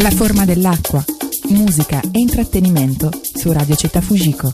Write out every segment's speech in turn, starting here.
La forma dell'acqua, musica e intrattenimento su Radio Città Fujiko.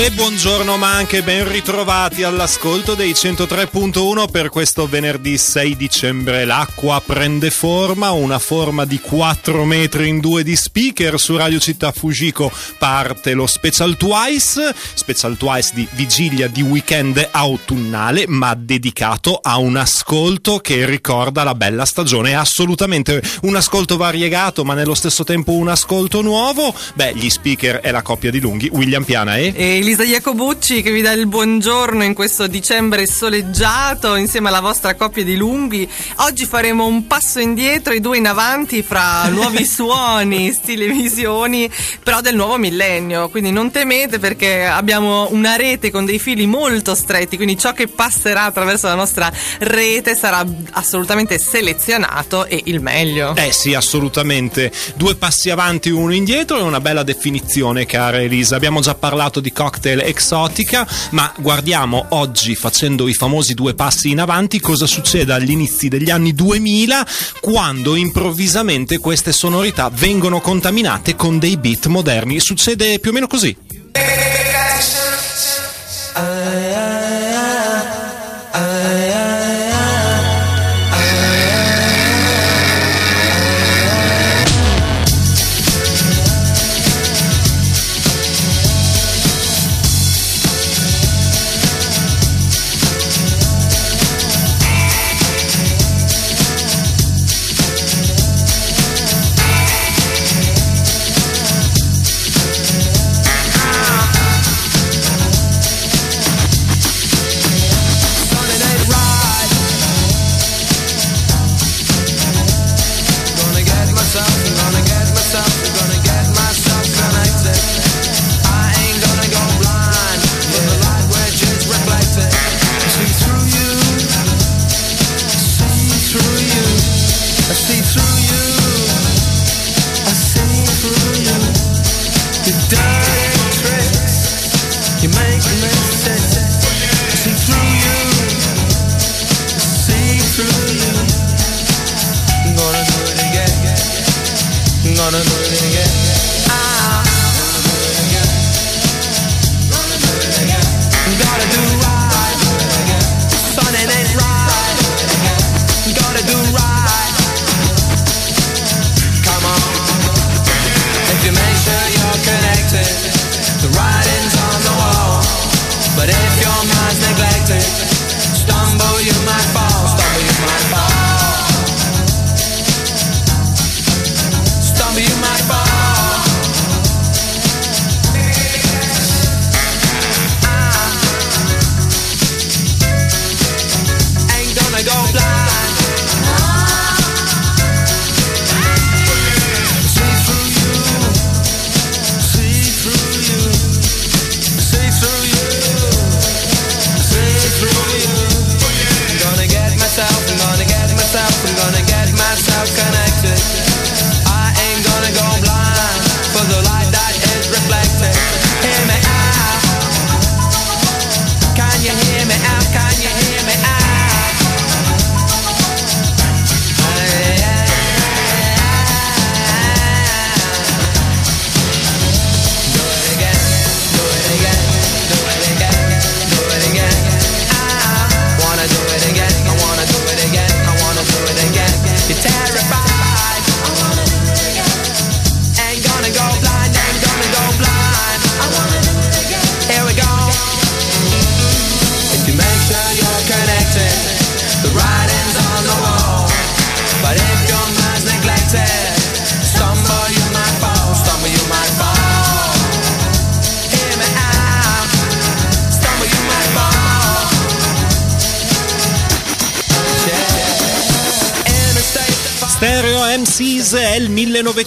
E buongiorno ma anche ben ritrovati all'ascolto dei 103.1 per questo venerdì 6 dicembre. L'acqua prende forma, una forma di 4 metri in 2 di speaker su Radio Città Fujiko. Parte lo Special Twice, Special Twice di vigilia di weekend autunnale ma dedicato a un ascolto che ricorda la bella stagione. Assolutamente un ascolto variegato ma nello stesso tempo un ascolto nuovo. Beh, gli speaker è la coppia di lunghi, William Piana e... e Elisa Jacobucci che vi dà il buongiorno in questo dicembre soleggiato insieme alla vostra coppia di lunghi. Oggi faremo un passo indietro e due in avanti fra nuovi suoni, stile visioni, però del nuovo millennio. Quindi non temete perché abbiamo una rete con dei fili molto stretti, quindi ciò che passerà attraverso la nostra rete sarà assolutamente selezionato e il meglio. Eh sì, assolutamente. Due passi avanti, uno indietro è una bella definizione, cara Elisa. Abbiamo già parlato di cocktail exotica, ma guardiamo oggi facendo i famosi due passi in avanti cosa succede agli inizi degli anni 2000 quando improvvisamente queste sonorità vengono contaminate con dei beat moderni. Succede più o meno così.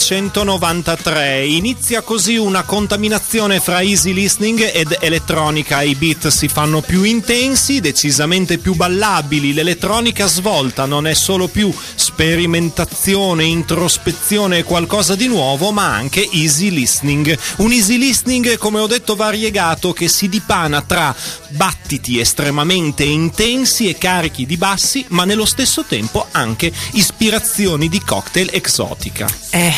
1993. Inizia così una contaminazione fra easy listening ed elettronica. I beat si fanno più intensi, decisamente più ballabili. L'elettronica svolta non è solo più sperimentazione, introspezione e qualcosa di nuovo, ma anche easy listening. Un easy listening, come ho detto, variegato che si dipana tra battiti estremamente intensi e carichi di bassi, ma nello stesso tempo anche ispirazioni di cocktail exotica. Eh,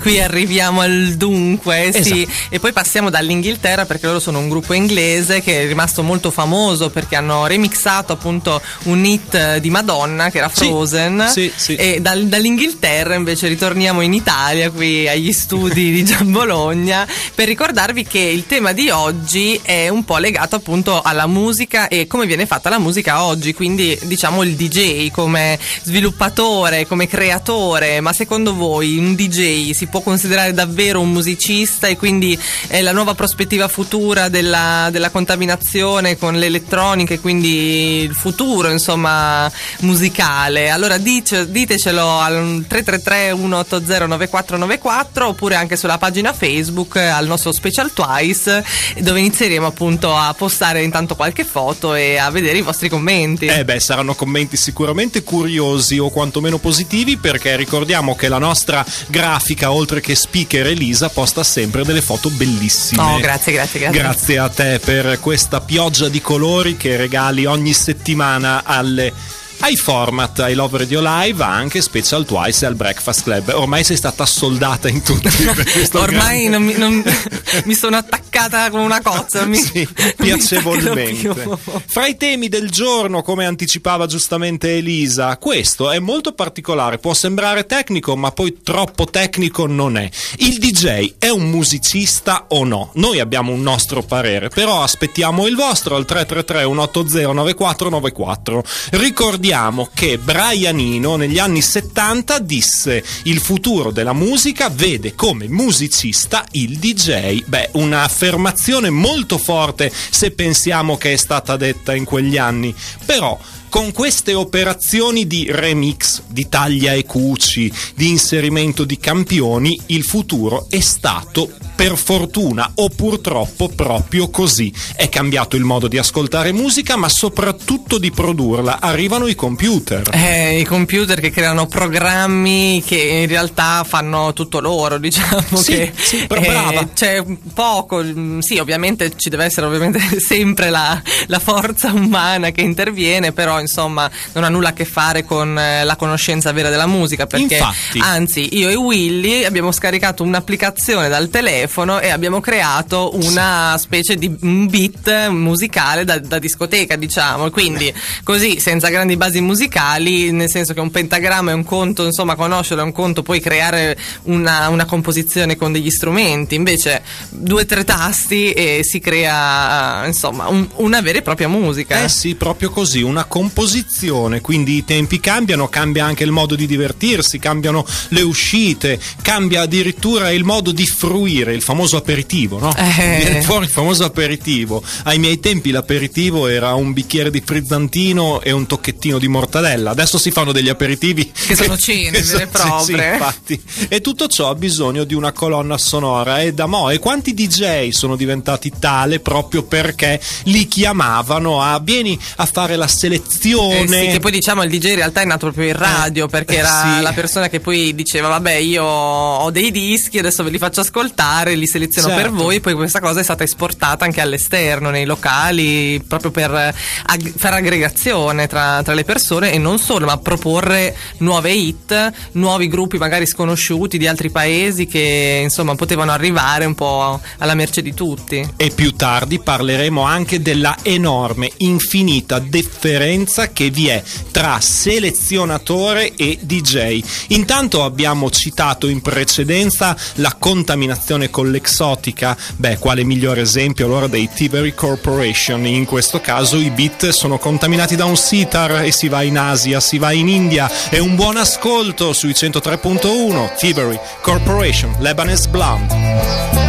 qui arriviamo al dunque, sì. Esatto. E poi passiamo dall'Inghilterra perché loro sono un gruppo inglese che è rimasto molto famoso perché hanno remixato appunto un hit di Madonna che era Sì, Frozen. sì, sì. E dal- dall'Inghilterra invece ritorniamo in Italia, qui agli studi di Gian Bologna, per ricordarvi che il tema di oggi è un po' legato appunto alla musica e come viene fatta la musica oggi, quindi diciamo il DJ come sviluppatore, come creatore, ma secondo voi un DJ si può considerare davvero un musicista e quindi è la nuova prospettiva futura della, della contaminazione con l'elettronica e quindi il futuro insomma musicale? Allora dice- ditecelo al 333 180 9494 oppure anche sulla pagina Facebook al nostro Special Twice dove inizieremo appunto a postare intanto qualche foto e a vedere i vostri commenti. Eh beh, saranno commenti sicuramente curiosi o quantomeno positivi perché ricordiamo che la nostra grafica, oltre che speaker Elisa, posta sempre delle foto bellissime. Oh, grazie, grazie, grazie. Grazie a te per questa pioggia di colori che regali ogni settimana alle ai format I Love Radio Live, anche Special Twice e al Breakfast Club. Ormai sei stata soldata in tutti. Ormai non mi, non- mi sono attaccata come una cozza. Mi, sì, piacevolmente. Fra i temi del giorno, come anticipava giustamente Elisa, questo è molto particolare, può sembrare tecnico, ma poi troppo tecnico non è. Il DJ è un musicista o no? Noi abbiamo un nostro parere, però aspettiamo il vostro al 333 180 9494. Ricordiamo che Brian Eno negli anni 70 disse il futuro della musica vede come musicista il DJ. Beh, un'affermazione molto forte se pensiamo che è stata detta in quegli anni, però con queste operazioni di remix, di taglia e cuci, di inserimento di campioni, il futuro è stato per fortuna o purtroppo proprio così. È cambiato il modo di ascoltare musica, ma soprattutto di produrla. Arrivano i computer. Eh, I computer che creano programmi che in realtà fanno tutto loro, diciamo Sì, che sì, bra- brava. c'è poco, mm, sì, ovviamente ci deve essere ovviamente sempre la, la forza umana che interviene, però insomma non ha nulla a che fare con eh, la conoscenza vera della musica, perché Infatti. anzi io e Willy abbiamo scaricato un'applicazione dal telefono e abbiamo creato una specie di beat musicale da, da discoteca, diciamo, quindi così senza grandi basi musicali, nel senso che un pentagramma è un conto, insomma, conoscerlo è un conto, poi creare una, una composizione con degli strumenti, invece due o tre tasti e si crea, insomma, un- una vera e propria musica. Eh sì, proprio così, una composizione, quindi i tempi cambiano, cambia anche il modo di divertirsi, cambiano le uscite, cambia addirittura il modo di fruire, il famoso aperitivo, no? Eh. Viene fuori il famoso aperitivo. Ai miei tempi l'aperitivo era un bicchiere di frizzantino e un tocchettino di mortadella, adesso si fanno degli aperitivi Che sono cene che vere e sì, sì, proprie. infatti. E tutto ciò ha bisogno di una colonna sonora e da mo' e quanti DJ sono diventati tale proprio perché li chiamavano a vieni a fare la Eh selezione sì, che poi diciamo il DJ in realtà è nato proprio in radio perché eh, era sì. la persona che poi diceva vabbè io ho dei dischi adesso ve li faccio ascoltare li seleziono Certo. per voi poi questa cosa è stata esportata anche all'esterno nei locali proprio per eh, ag- fare aggregazione tra, tra le persone e non solo ma proporre nuove hit nuovi gruppi magari sconosciuti di altri paesi che insomma potevano arrivare un po' alla merce di tutti E più tardi parleremo anche della enorme, infinita differenza che vi è tra selezionatore e DJ. Intanto abbiamo citato in precedenza la contaminazione con l'exotica. Beh, quale migliore esempio allora dei Tibery Corporation? In questo caso i beat sono contaminati da un sitar e si va in Asia, si va in India. È un buon ascolto sui 103.1 Tibery Corporation, Lebanese Blonde.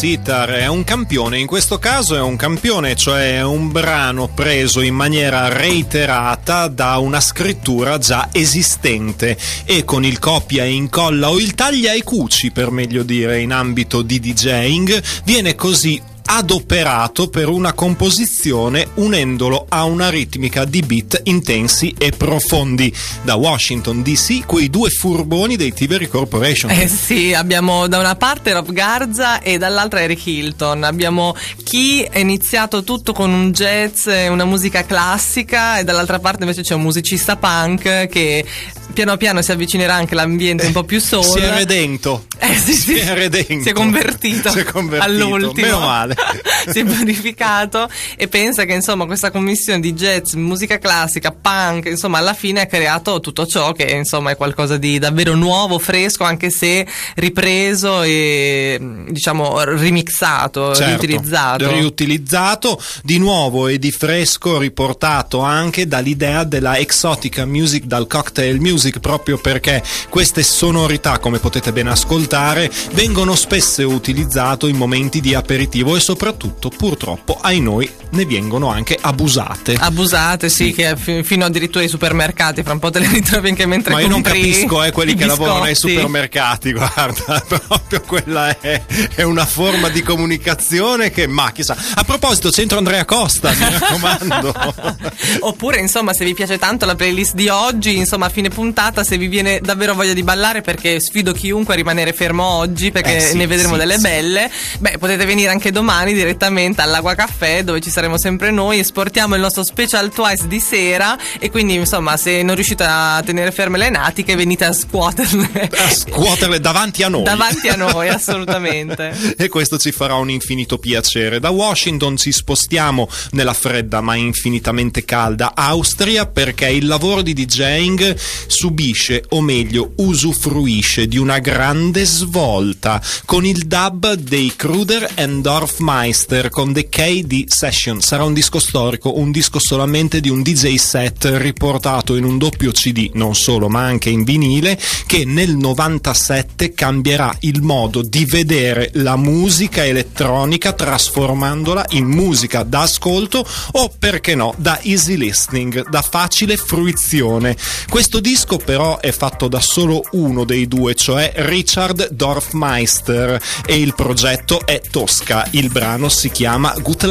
Sitar, è un campione, in questo caso è un campione, cioè un brano preso in maniera reiterata da una scrittura già esistente. E con il copia e incolla o il taglia e cuci per meglio dire in ambito di DJing viene così adoperato per una composizione unendolo a una ritmica di beat intensi e profondi. Da Washington DC, quei due furboni dei Tiveri Corporation. Eh sì, abbiamo da una parte Rob Garza e dall'altra Eric Hilton. Abbiamo chi ha iniziato tutto con un jazz una musica classica e dall'altra parte invece c'è un musicista punk che piano piano si avvicinerà anche all'ambiente un po' più soul. Si è redento. Eh, sì, sì. Si è redento. Si è convertito. Si è convertito. All'ultimo. Meno male. si è purificato e pensa che insomma questa commissione di jazz, musica classica, punk, insomma alla fine ha creato tutto ciò che insomma è qualcosa di davvero nuovo, fresco, anche se ripreso e diciamo remixato, Certo, riutilizzato. riutilizzato di nuovo e di fresco riportato anche dall'idea della exotica music dal cocktail music proprio perché queste sonorità come potete ben ascoltare vengono spesso utilizzate in momenti di aperitivo e soprattutto purtroppo ai noi ne vengono anche abusate Abusate, sì, Sì. che fi- fino addirittura ai supermercati, fra un po' te le ritrovi anche mentre ma io non capisco eh, quelli che lavorano ai biscotti. supermercati, guarda, proprio quella è, è una forma di comunicazione che, ma chissà. A proposito, centro Andrea Costa, mi raccomando. Oppure, insomma, se vi piace tanto la playlist di oggi, insomma, a fine puntata, se vi viene davvero voglia di ballare, perché sfido chiunque a rimanere fermo oggi, perché Eh sì, ne vedremo sì, delle sì. belle, beh, potete venire anche domani direttamente all'Agua Caffè, dove ci saremo sempre noi. Esportiamo il nostro special twice di sera. E quindi, insomma, se non riuscite a tenere ferme le natiche, venite a scuoterle. a scuoterle davanti a noi. Davanti a noi, assolutamente. e questo ci farà un infinito piacere. Da Washington ci spostiamo nella fredda ma infinitamente calda Austria perché il lavoro di DJing subisce o meglio usufruisce di una grande svolta con il dub dei Kruder and Dorfmeister con The KD Session. Sarà un disco storico, un disco solamente di un DJ set riportato in un doppio CD, non solo ma anche in vinile, che nel 97 cambierà il modo di vedere la musica elettronica trasformandola in musica da ascolto o perché no da easy listening, da facile fruizione. Questo disco però è fatto da solo uno dei due, cioè Richard Dorfmeister e il progetto è Tosca. Il brano si chiama Gut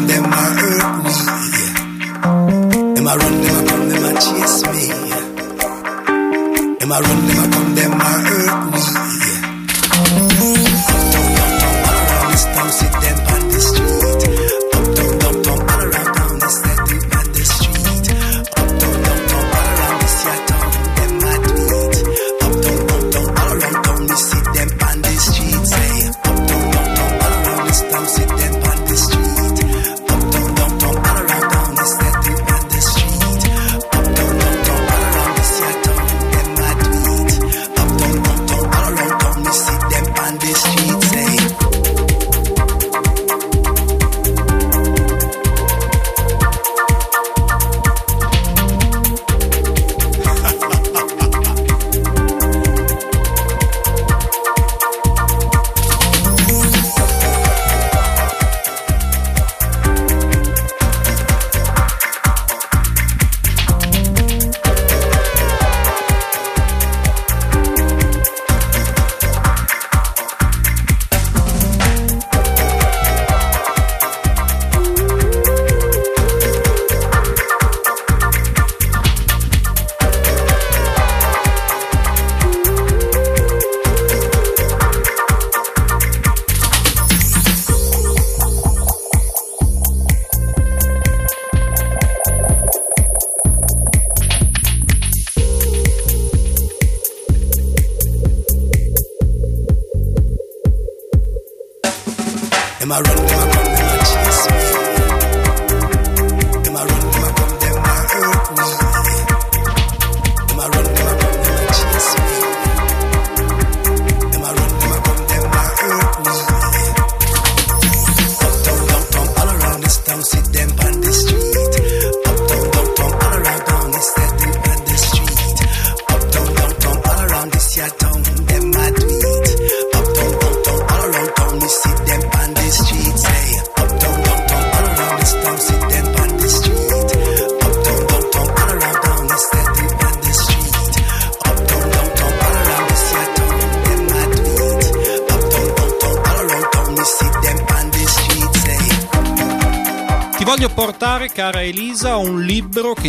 come, them a hurt me. Them a run, them a come, them a chase me. Them a run, them them hurt me.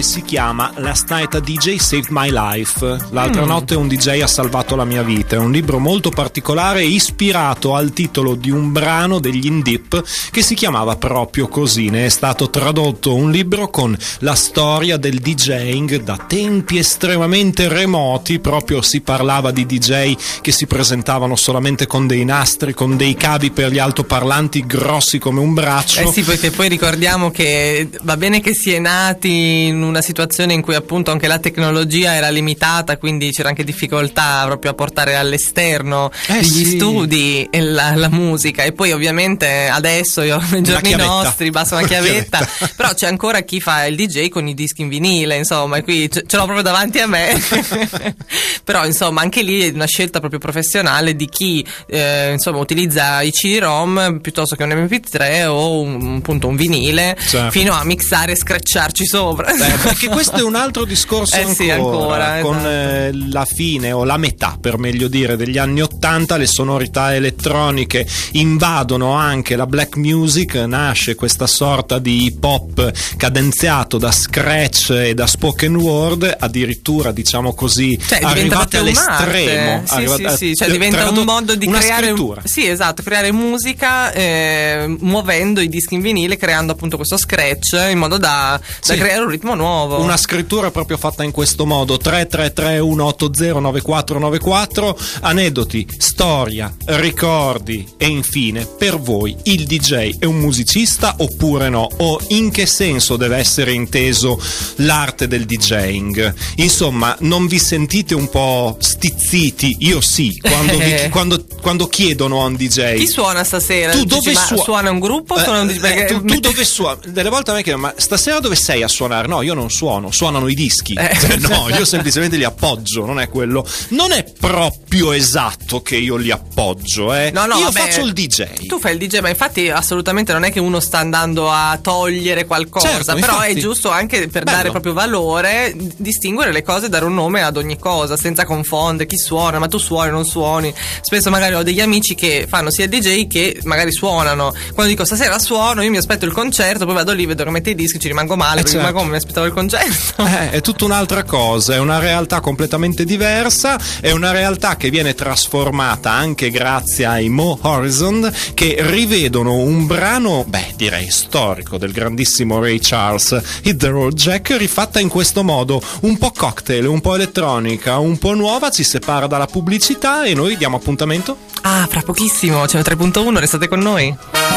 Che si chiama Last Night a DJ Saved My Life. L'altra notte un DJ ha salvato la mia vita. È un libro molto particolare, ispirato al titolo di un brano degli Indip che si chiamava proprio così. Ne è stato tradotto un libro con la storia del DJing da tempi estremamente remoti. Proprio si parlava di DJ che si presentavano solamente con dei nastri, con dei cavi per gli altoparlanti grossi come un braccio. Eh sì, perché poi ricordiamo che va bene che si è nati in una situazione in cui appunto anche la tecnologia era limitata, quindi c'era anche difficoltà proprio a portare all'esterno Eh gli sì. studi e la, la musica. E poi ovviamente adesso, io, nei giorni nostri, basta una Una chiavetta. chiavetta. Però c'è ancora chi fa il DJ con i dischi in vinile, insomma, e qui ce ce l'ho proprio davanti a me. Però insomma anche lì è una scelta proprio professionale di chi eh, insomma utilizza i CD-ROM piuttosto che un MP3 o un, appunto un vinile Certo. fino a mixare e scratcharci sopra. Eh, perché questo è un altro discorso Eh ancora, sì, ancora, con esatto. eh, la fine o la metà per meglio dire degli anni 80 le sonorità elettroniche invadono anche la black music nasce questa sorta di hip hop cadenziato da scratch e da spoken word addirittura diciamo così Cioè, arrivate proprio all'estremo. Sì, arrivate- sì, sì, cioè eh, diventa un modo di una creare scrittura. Sì, esatto, creare musica eh, muovendo i dischi in vinile, creando appunto questo scratch in modo da, da Sì. creare un ritmo nuovo. Una scrittura proprio fatta in questo modo 333 180 9494 aneddoti, storia, ricordi e infine per voi il DJ è un musicista oppure no o in che senso deve essere inteso l'arte del DJing insomma non vi sentite un po' stizziti io sì quando, vi- quando- quando chiedono a un DJ Chi suona stasera? tu dove suoni? suona un gruppo o suona un DJ? Perché- tu, tu dove suoni? Delle volte a me chiedono, ma stasera dove sei a suonare? No, io non suono, suonano i dischi. Eh. Cioè, no, io semplicemente li appoggio, non è quello. Non è proprio esatto che io li appoggio, eh. No, no, io vabbè, faccio il DJ. Tu fai il DJ, ma infatti assolutamente non è che uno sta andando a togliere qualcosa, Certo, però infatti. è giusto anche per Bello. dare proprio valore, distinguere le cose, dare un nome ad ogni cosa, senza confondere chi suona, ma tu suoni, non suoni. Spesso magari ho degli amici che fanno sia DJ che magari suonano. Quando dico stasera suono, io mi aspetto il concerto, poi vado lì, vedo che mette i dischi, ci rimango male, Eh, certo. ma come mi aspettavo il concerto? Eh, è tutta un'altra cosa, è una realtà completamente diversa, è una realtà che viene trasformata anche grazie ai Mo Horizon che rivedono un brano, beh, direi storico del grandissimo Ray Charles, Hit the Road Jack, rifatta in questo modo, un po' cocktail, un po' elettronica, un po' nuova, ci separa dalla pubblicità e noi diamo appuntamento Ah, fra pochissimo, c'è un 3.1, restate con noi.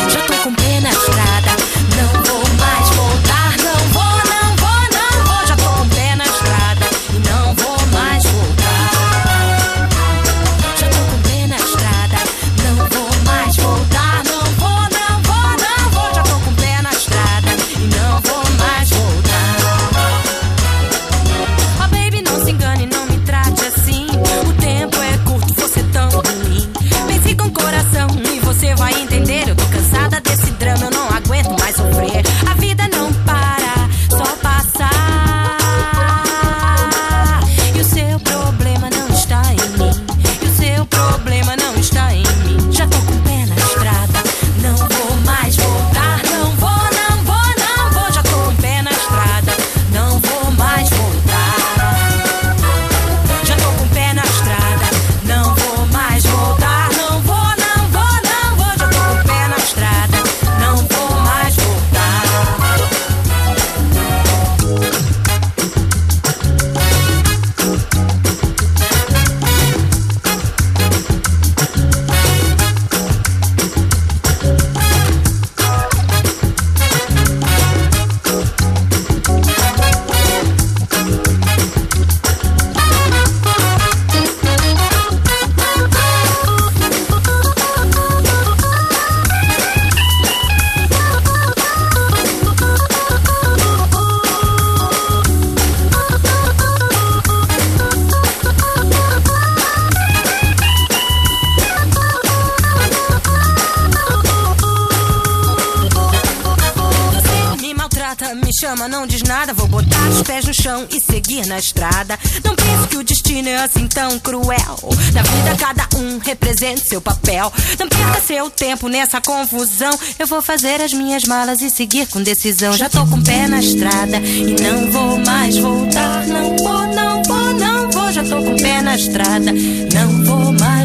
Já tô com pé seu papel. Não perca seu tempo nessa confusão. Eu vou fazer as minhas malas e seguir com decisão. Já tô com o pé na estrada e não vou mais voltar. Não vou, não vou, não vou. Já tô com o pé na estrada, não vou mais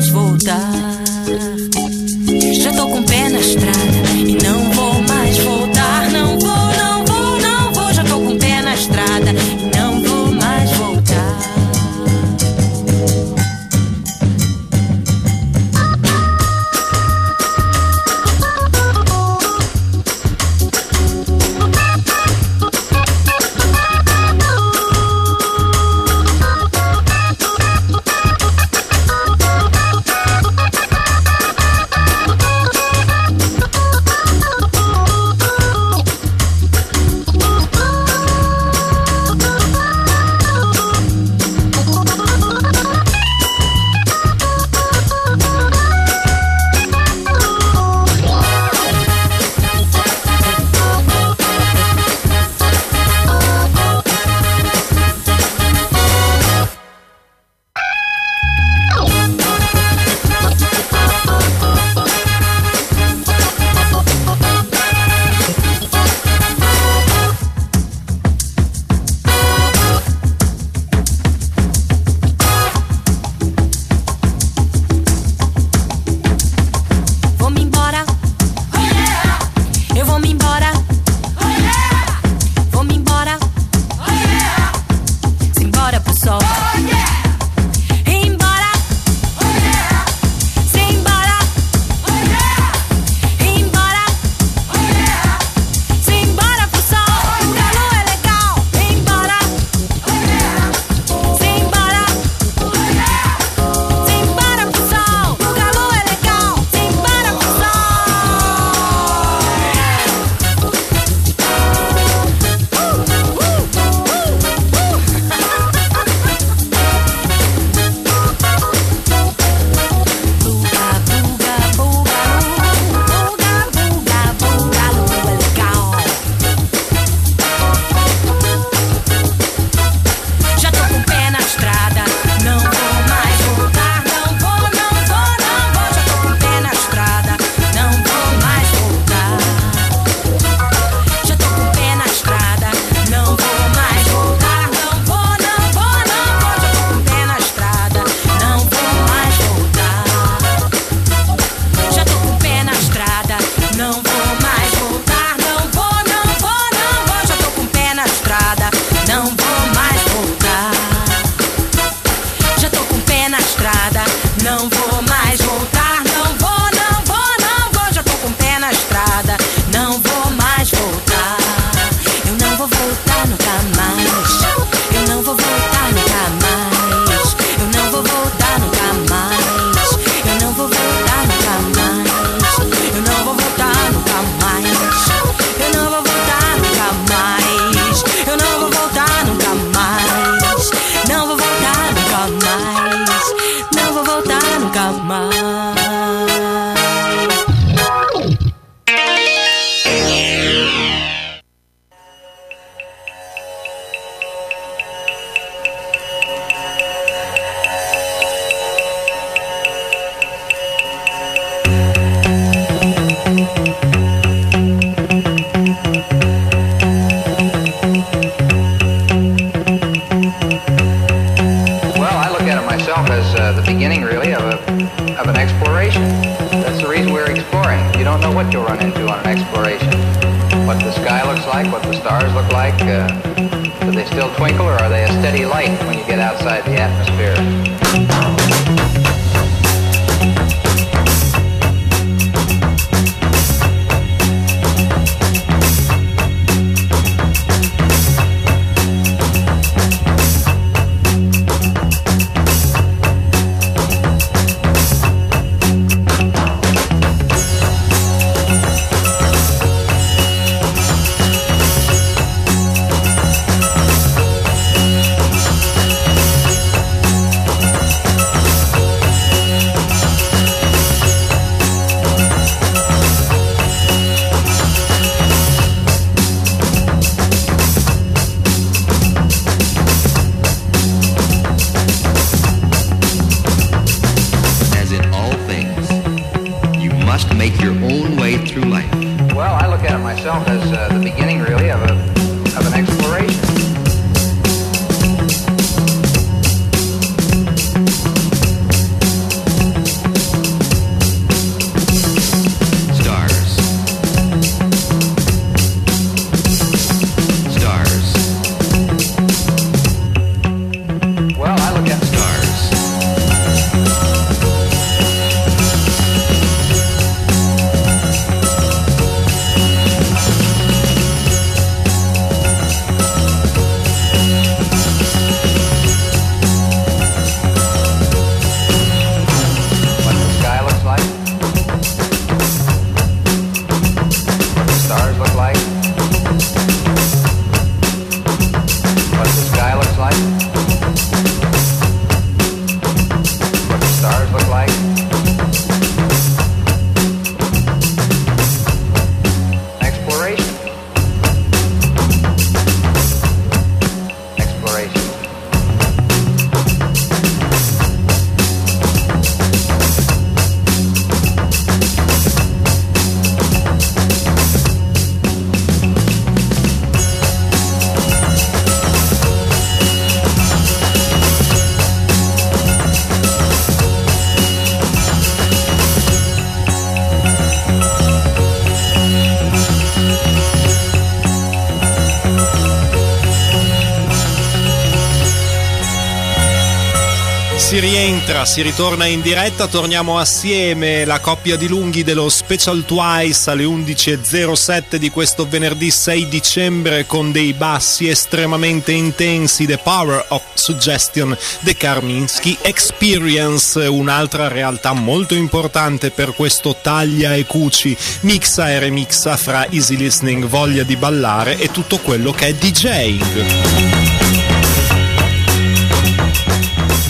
si ritorna in diretta, torniamo assieme, la coppia di lunghi dello Special Twice alle 11.07 di questo venerdì 6 dicembre con dei bassi estremamente intensi, The Power of Suggestion, The Karminski Experience, un'altra realtà molto importante per questo taglia e cuci, mixa e remixa fra easy listening, voglia di ballare e tutto quello che è DJing.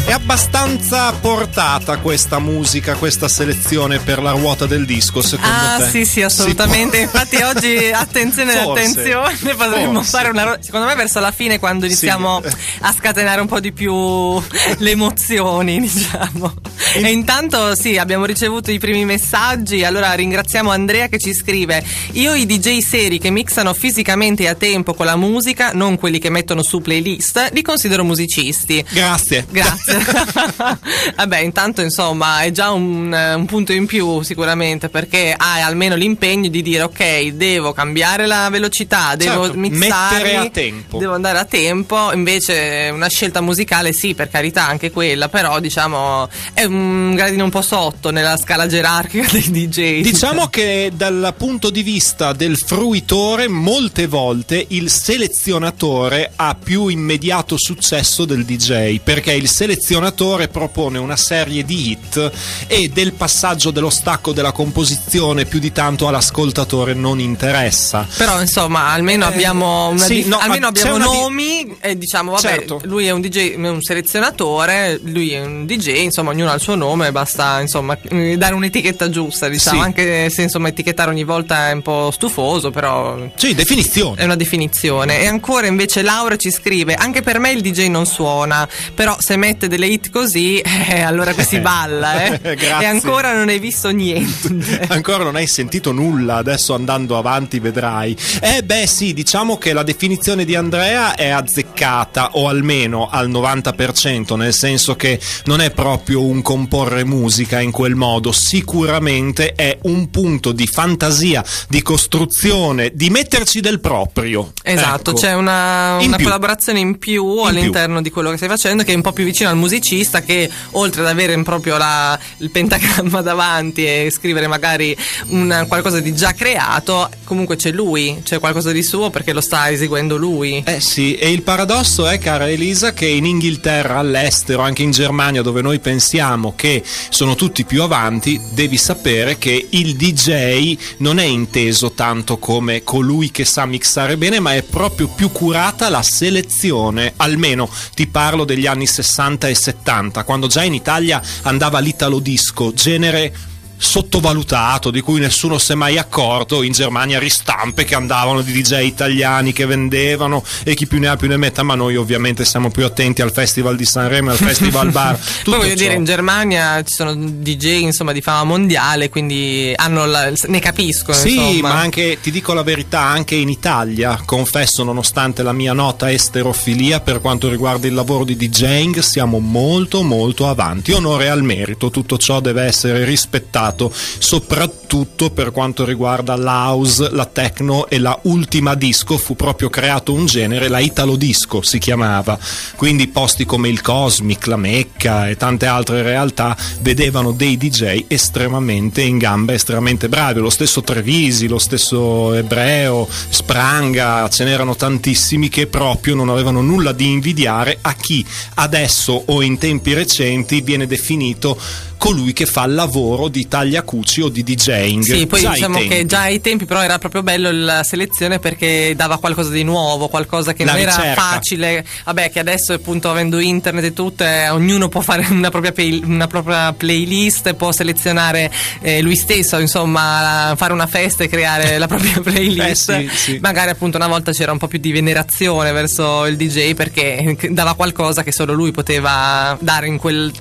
È abbastanza portata questa musica, questa selezione per la ruota del disco, secondo Ah, te? sì, sì, assolutamente. Infatti, oggi attenzione, Forse. attenzione, potremmo Forse. fare una. Secondo me, verso la fine, quando iniziamo Sì. a scatenare un po' di più le emozioni, diciamo. E intanto, sì, abbiamo ricevuto i primi messaggi. Allora, ringraziamo Andrea che ci scrive: Io i DJ seri che mixano fisicamente e a tempo con la musica, non quelli che mettono su playlist, li considero musicisti. Grazie. Grazie. Vabbè, intanto insomma è già un, un punto in più sicuramente perché hai almeno l'impegno di dire ok, devo cambiare la velocità, devo Certo, mettere a tempo. devo andare a tempo, invece una scelta musicale sì, per carità anche quella, però diciamo è un gradino un po' sotto nella scala gerarchica dei DJ. Diciamo che dal punto di vista del fruitore, molte volte il selezionatore ha più immediato successo del DJ, perché il selezionatore propone una serie di hit e del passaggio dello stacco della composizione più di tanto all'ascoltatore non interessa. Però insomma, almeno Eh, abbiamo, una sì, di- no, almeno c'è abbiamo una di- nomi e diciamo, vabbè, Certo. lui è un DJ, un selezionatore, lui è un DJ, insomma, ognuno ha il suo nome, basta insomma eh, dare un'etichetta giusta, diciamo, Sì. anche se insomma etichettare ogni volta è un po' stufoso, però Sì, definizione. è una definizione. E ancora invece Laura ci scrive: Anche per me il DJ non suona, però se mette delle hit così, eh, allora qui si balla, eh. E ancora non hai visto niente. Ancora non hai sentito nulla, adesso andando avanti vedrai. Eh beh sì, diciamo che la definizione di Andrea è azzeccata o almeno al 90%, nel senso che non è proprio un comporre musica in quel modo, sicuramente è un punto di fantasia, di costruzione, di metterci del proprio. Esatto, Ecco. c'è una, In una più. collaborazione in più all'interno di quello che stai facendo che è un po' più vicino al musicista che oltre ad avere proprio la- il pentagramma davanti e scrivere magari un, qualcosa di già creato, comunque c'è lui, c'è qualcosa di suo perché lo sta eseguendo lui. Eh sì, e il paradosso è, cara Elisa, che in Inghilterra, all'estero, anche in Germania, dove noi pensiamo che sono tutti più avanti, devi sapere che il DJ non è inteso tanto come colui che sa mixare bene, ma è proprio più curata la selezione. Almeno ti parlo degli anni 60 e 70, quando già in Italia andava l'italo disco, genere sottovalutato, di cui nessuno si è mai accorto, in Germania ristampe che andavano di DJ italiani che vendevano e chi più ne ha più ne metta, ma noi ovviamente siamo più attenti al Festival di Sanremo e al Festival Bar. Poi voglio ciò. dire, in Germania ci sono DJ insomma di fama mondiale, quindi hanno la- ne capiscono. Sì, insomma. ma anche ti dico la verità, anche in Italia, confesso nonostante la mia nota esterofilia per quanto riguarda il lavoro di DJing, siamo molto molto avanti. Onore al merito, tutto ciò deve essere rispettato, soprattutto per quanto riguarda l'house, la techno e la ultima disco, fu proprio creato un genere, la Italo Disco si chiamava. Quindi posti come il Cosmic, la Mecca e tante altre realtà vedevano dei DJ estremamente in gamba, estremamente bravi. Lo stesso Trevisi, lo stesso Ebreo, Spranga, ce n'erano tantissimi che proprio non avevano nulla di invidiare a chi adesso o in tempi recenti viene definito colui che fa il lavoro di tagliacuci o di DJing. Sì, poi Già diciamo che già ai tempi però era proprio bello la selezione perché dava qualcosa di nuovo, qualcosa che La non era ricerca. facile. Vabbè, che adesso appunto avendo internet e tutto, eh, ognuno può fare una propria, play- una propria playlist, può selezionare eh, lui stesso, insomma, fare una festa e creare la propria playlist. Eh, sì, sì. Magari appunto una volta c'era un po' più di venerazione verso il DJ perché dava qualcosa che solo lui poteva dare in quel,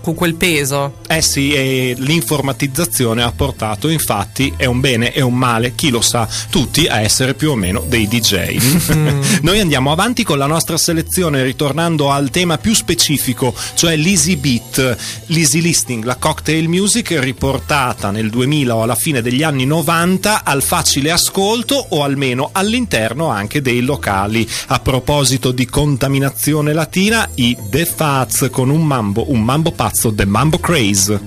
con quel peso. Eh sì, e l'informatizzazione ha portato, infatti, è un bene e un male, chi lo sa, tutti a essere più o meno dei DJ. Noi andiamo avanti con la nostra selezione, ritornando al tema più specifico, cioè l'easy beat, l'easy listening, la cocktail music riportata nel 2000 o alla fine degli anni 90 al facile ascolto o almeno all'interno anche dei locali. A proposito di contaminazione latina, i The Fats con un mambo, un mambo pazzo, The Mambo Craze.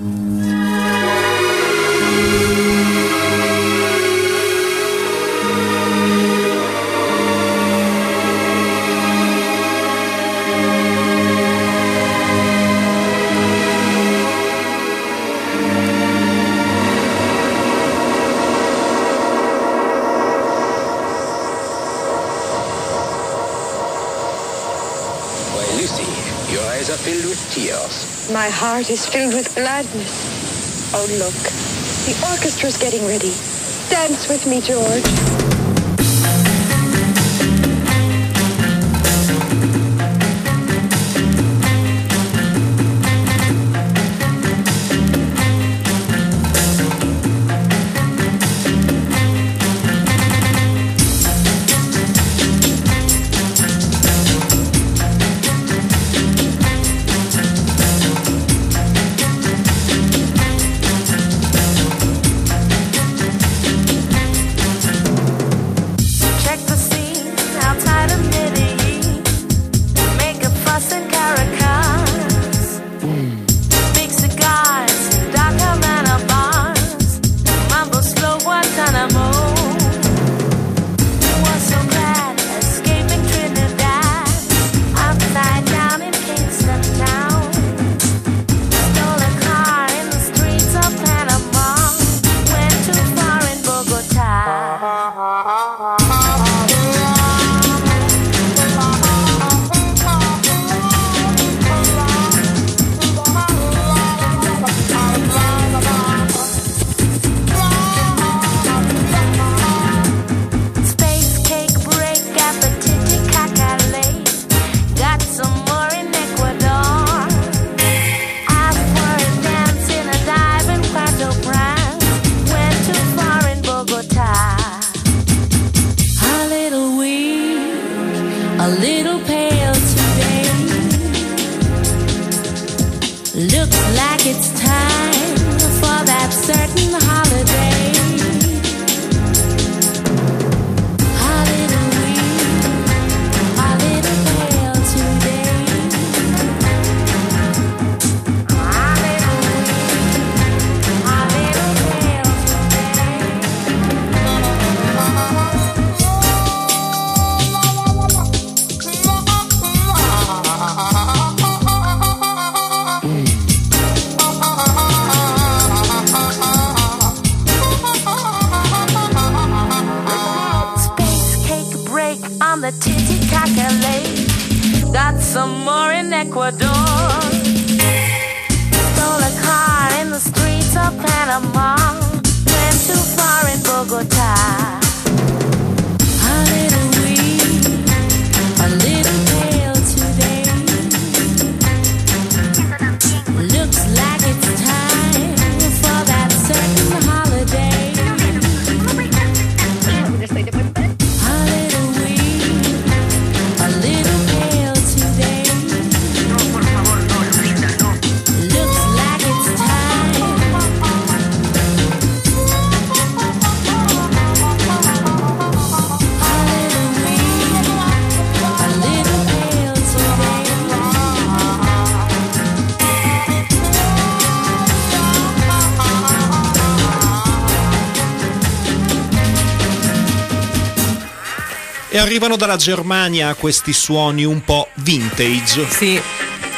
My heart is filled with gladness. Oh, look. The orchestra's getting ready. Dance with me, George. Arrivano dalla Germania questi suoni un po' vintage. Sì.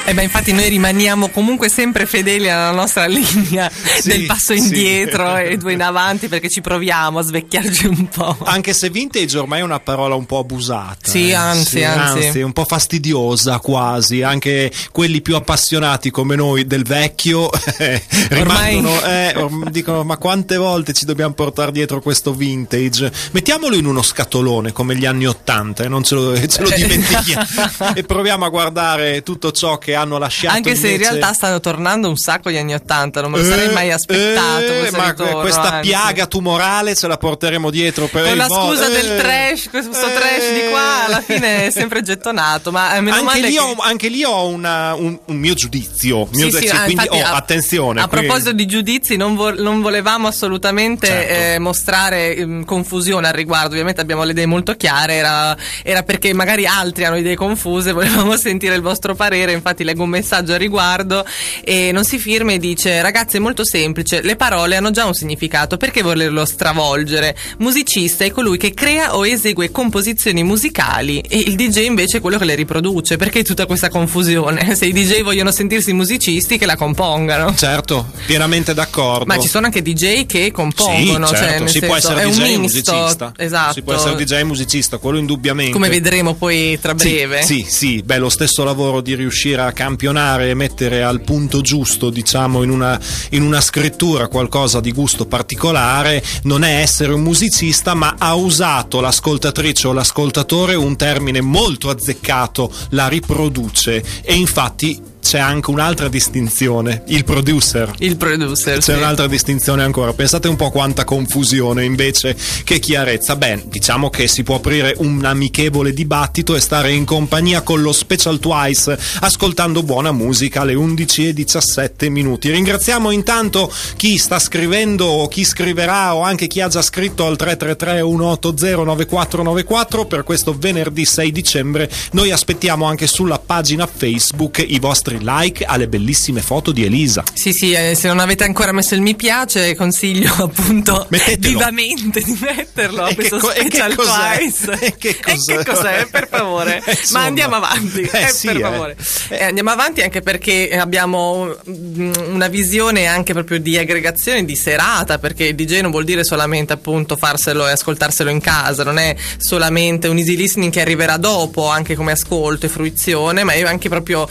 E beh, infatti noi rimaniamo comunque sempre fedeli alla nostra linea Sì, del passo sì. indietro e due in avanti perché ci proviamo a svecchiarci un po'. Anche se vintage ormai è una parola un po' abusata. Sì, eh. anzi, anzi. un po' fastidiosa quasi. Anche quelli più appassionati come noi del vecchio eh, rimangono, eh, or- dicono ma quante volte ci dobbiamo portare dietro questo vintage? Mettiamolo in uno scatolone come gli anni Ottanta e non ce lo, ce lo dimentichiamo. e proviamo a guardare tutto ciò che hanno lasciato. Anche se in invece- realtà stanno tornando un sacco gli anni Ottanta, non me lo sarei mai aspettato. Eh, ma ritorno, questa anzi. piaga tumorale ce la porteremo dietro per Con la vo- scusa eh, del trash, questo trash di qua, alla fine è sempre gettonato. Ma eh, anche lì, che- ho, anche lì ho una- un, un mio giudizio. Mio Sì, sì, giudizio, ah, quindi, infatti, oh, a- attenzione. A qui- proposito di giudizi, non, vo- non volevamo assolutamente Certo. eh, mostrare ehm, confusione al riguardo. Ovviamente abbiamo le idee molto chiare. Era, era perché magari altri hanno idee confuse. Volevamo sentire il vostro parere. Infatti, leggo un messaggio a riguardo. E non si firma e dice: Ragazzi, è molto semplice. Le parole hanno già un significato. Perché volerlo stravolgere? Musicista è colui che crea o esegue composizioni musicali. E il DJ invece è quello che le riproduce. Perché tutta questa confusione? Se i DJ vogliono sentirsi musicisti, che la compongano. Certo, pienamente d'accordo. Ma ci sono anche DJ che compongono, sì, cioè, certo, nel si può senso, essere è DJ un misto, musicista. esatto. Si può essere DJ e musicista, quello indubbiamente. Come vedremo poi tra Sì, breve. Sì, sì, beh, lo stesso lavoro di riuscire a campionare e mettere al punto giusto, diciamo, in una, in una scrittura qualcosa di gusto particolare, non è essere un musicista, ma ha usato l'ascoltatrice o l'ascoltatore un termine molto azzeccato, la riproduce. E infatti c'è anche un'altra distinzione, il producer. Il producer. C'è sì. un'altra distinzione ancora. Pensate un po' quanta confusione invece che chiarezza. Beh, diciamo che si può aprire un amichevole dibattito e stare in compagnia con lo Special Twice ascoltando buona musica alle 11 e 17 minuti. Ringraziamo intanto chi sta scrivendo o chi scriverà o anche chi ha già scritto al 333 180 9494 per questo venerdì 6 dicembre. Noi aspettiamo anche sulla pagina Facebook i vostri like alle bellissime foto di Elisa. Sì, sì, eh, se non avete ancora messo il mi piace, consiglio appunto Mettetelo. vivamente di metterlo a E questo co- e che special cos'è? E che cos'è? Per favore. Eh. Ma andiamo avanti, Eh, eh, sì, per eh. favore. Andiamo avanti anche perché abbiamo mm, una visione anche proprio di aggregazione, di serata, perché DJ non vuol dire solamente appunto farselo e ascoltarselo in casa, non è solamente un easy listening che arriverà dopo anche come ascolto e fruizione, ma è anche proprio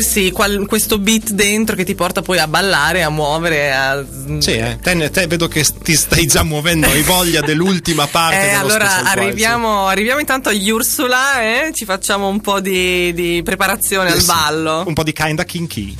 sentirsi qual- questo beat dentro che ti porta poi a ballare, a muovere, a... Sì, eh. te, te vedo che ti stai già muovendo, hai voglia dell'ultima parte. Eh, allora arriviamo, arriviamo intanto agli Ursula e ci facciamo un po' di, di preparazione Eh al sì, ballo. Un po' di kinda kinky.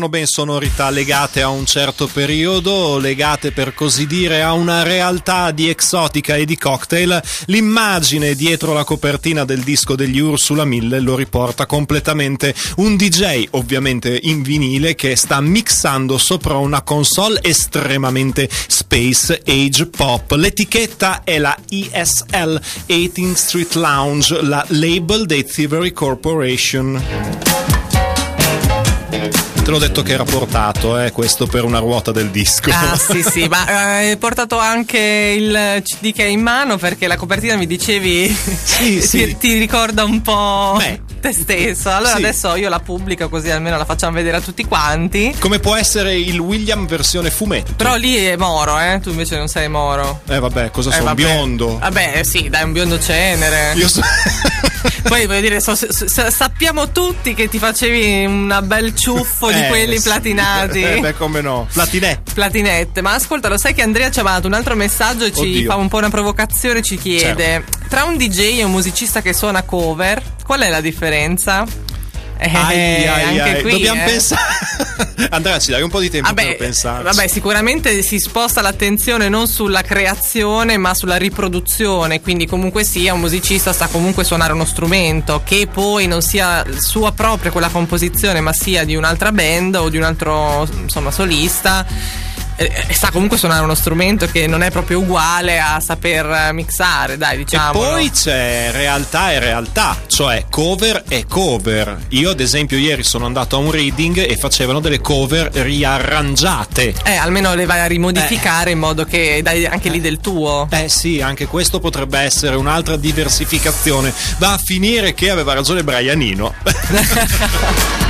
Saranno ben sonorità legate a un certo periodo, legate per così dire a una realtà di exotica e di cocktail. L'immagine dietro la copertina del disco degli Ursula 1000 lo riporta completamente un DJ, ovviamente in vinile, che sta mixando sopra una console estremamente space age pop. L'etichetta è la ESL 18th Street Lounge, la label dei Thievery Corporation. Te l'ho detto che era portato, eh, questo per una ruota del disco. Ah, sì, sì, ma eh, hai portato anche il CD che hai in mano perché la copertina mi dicevi Sì, sì. Ti, ti ricorda un po' Beh. te stesso. Allora Sì. adesso io la pubblico così almeno la facciamo vedere a tutti quanti. Come può essere il William versione fumetto. Però lì è Moro, eh? Tu invece non sei Moro. Eh vabbè, cosa Eh, sono? vabbè. Biondo. Vabbè, sì, dai, un biondo cenere. Io so- Poi voglio dire, so- so- sa- sappiamo tutti che ti facevi un bel ciuffo di Eh, quelli sì. platinati. Eh, beh, come no? Platinè. Platinette, ma ascolta, lo sai che Andrea ci ha mandato un altro messaggio e ci Oddio. Certo. fa un po' una provocazione, ci chiede: tra un DJ e un musicista che suona cover, qual è la differenza? Eh, Ai, ai, anche ai. qui. Dobbiamo eh. pensare. Andrea, ci dai un po' di tempo Vabbè, per pensare. vabbè, sicuramente si sposta l'attenzione non sulla creazione ma sulla riproduzione, quindi comunque sia un musicista sa comunque suonare uno strumento che poi non sia sua propria quella composizione ma sia di un'altra band o di un altro insomma solista. Eh, eh, Sa comunque suonare uno strumento che non è proprio uguale a saper eh, mixare, dai, E diciamo. poi c'è realtà e realtà, cioè cover e cover. Io, ad esempio, ieri sono andato a un reading e facevano delle cover riarrangiate. Eh, almeno le vai a rimodificare in modo che dai anche lì del tuo. Eh sì, anche questo potrebbe essere un'altra diversificazione. Va a finire che aveva ragione Brianino.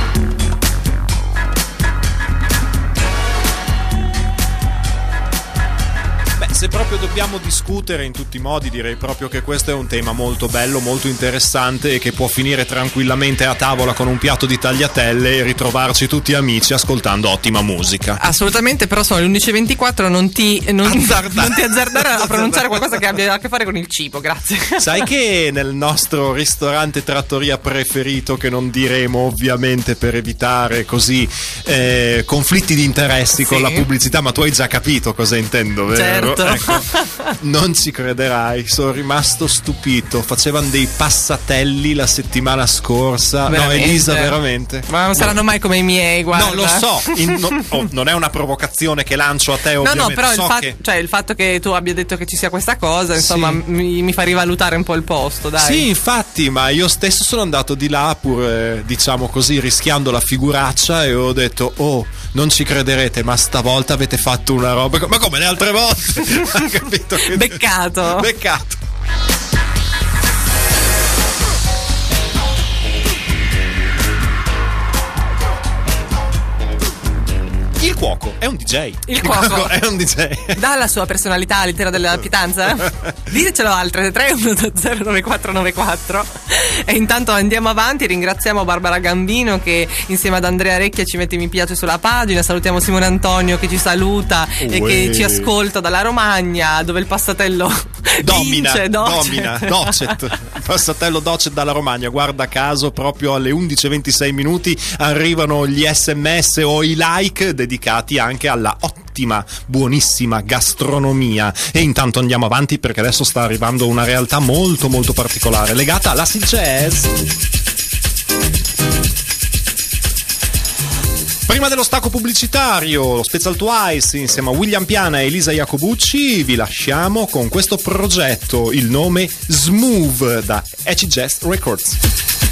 se proprio dobbiamo discutere in tutti i modi, direi proprio che questo è un tema molto bello, molto interessante e che può finire tranquillamente a tavola con un piatto di tagliatelle e ritrovarci tutti amici ascoltando ottima musica. Assolutamente, però sono le 11.24, non ti, non, Azzardare. non ti azzardare a pronunciare qualcosa che abbia a che fare con il cibo, grazie. Sai che nel nostro ristorante trattoria preferito, che non diremo ovviamente per evitare così eh, conflitti di interessi con Sì. la pubblicità, ma tu hai già capito cosa intendo, vero? Certo. Ecco, non ci crederai, sono rimasto stupito. Facevano dei passatelli la settimana scorsa. Veramente? No, Elisa, veramente. Ma non saranno mai come i miei, guarda. No, lo so, in- no- oh, non è una provocazione che lancio a te, No, ovviamente. no, però so il, fa- che... cioè, il fatto che tu abbia detto che ci sia questa cosa, insomma, Sì. mi, mi fa rivalutare un po' il posto, dai. Sì, infatti, ma io stesso sono andato di là pur, eh, diciamo così, rischiando la figuraccia e ho detto, oh, non ci crederete, ma stavolta avete fatto una roba... co- Ma come le altre volte? Capito? Beccato. Beccato. Cuoco è un DJ. Il cuoco. è un DJ. Dà la sua personalità all'interno della pietanza? Ditecelo al 331-09494 E intanto andiamo avanti. Ringraziamo Barbara Gambino che insieme ad Andrea Recchia ci mette mi piace sulla pagina. Salutiamo Simone Antonio che ci saluta e Uè. che ci ascolta dalla Romagna, dove il passatello Domina, vince, docet. domina, docet. Passatello docet dalla Romagna. Guarda caso, proprio alle 11.26 minuti arrivano gli sms o i like dedicati anche alla ottima, buonissima gastronomia. E intanto andiamo avanti perché adesso sta arrivando una realtà molto molto particolare legata all'acid jazz. Prima dello stacco pubblicitario, lo Special Twice insieme a William Piana e Elisa Iacobucci vi lasciamo con questo progetto, il nome Smooth da Acid Jazz Records.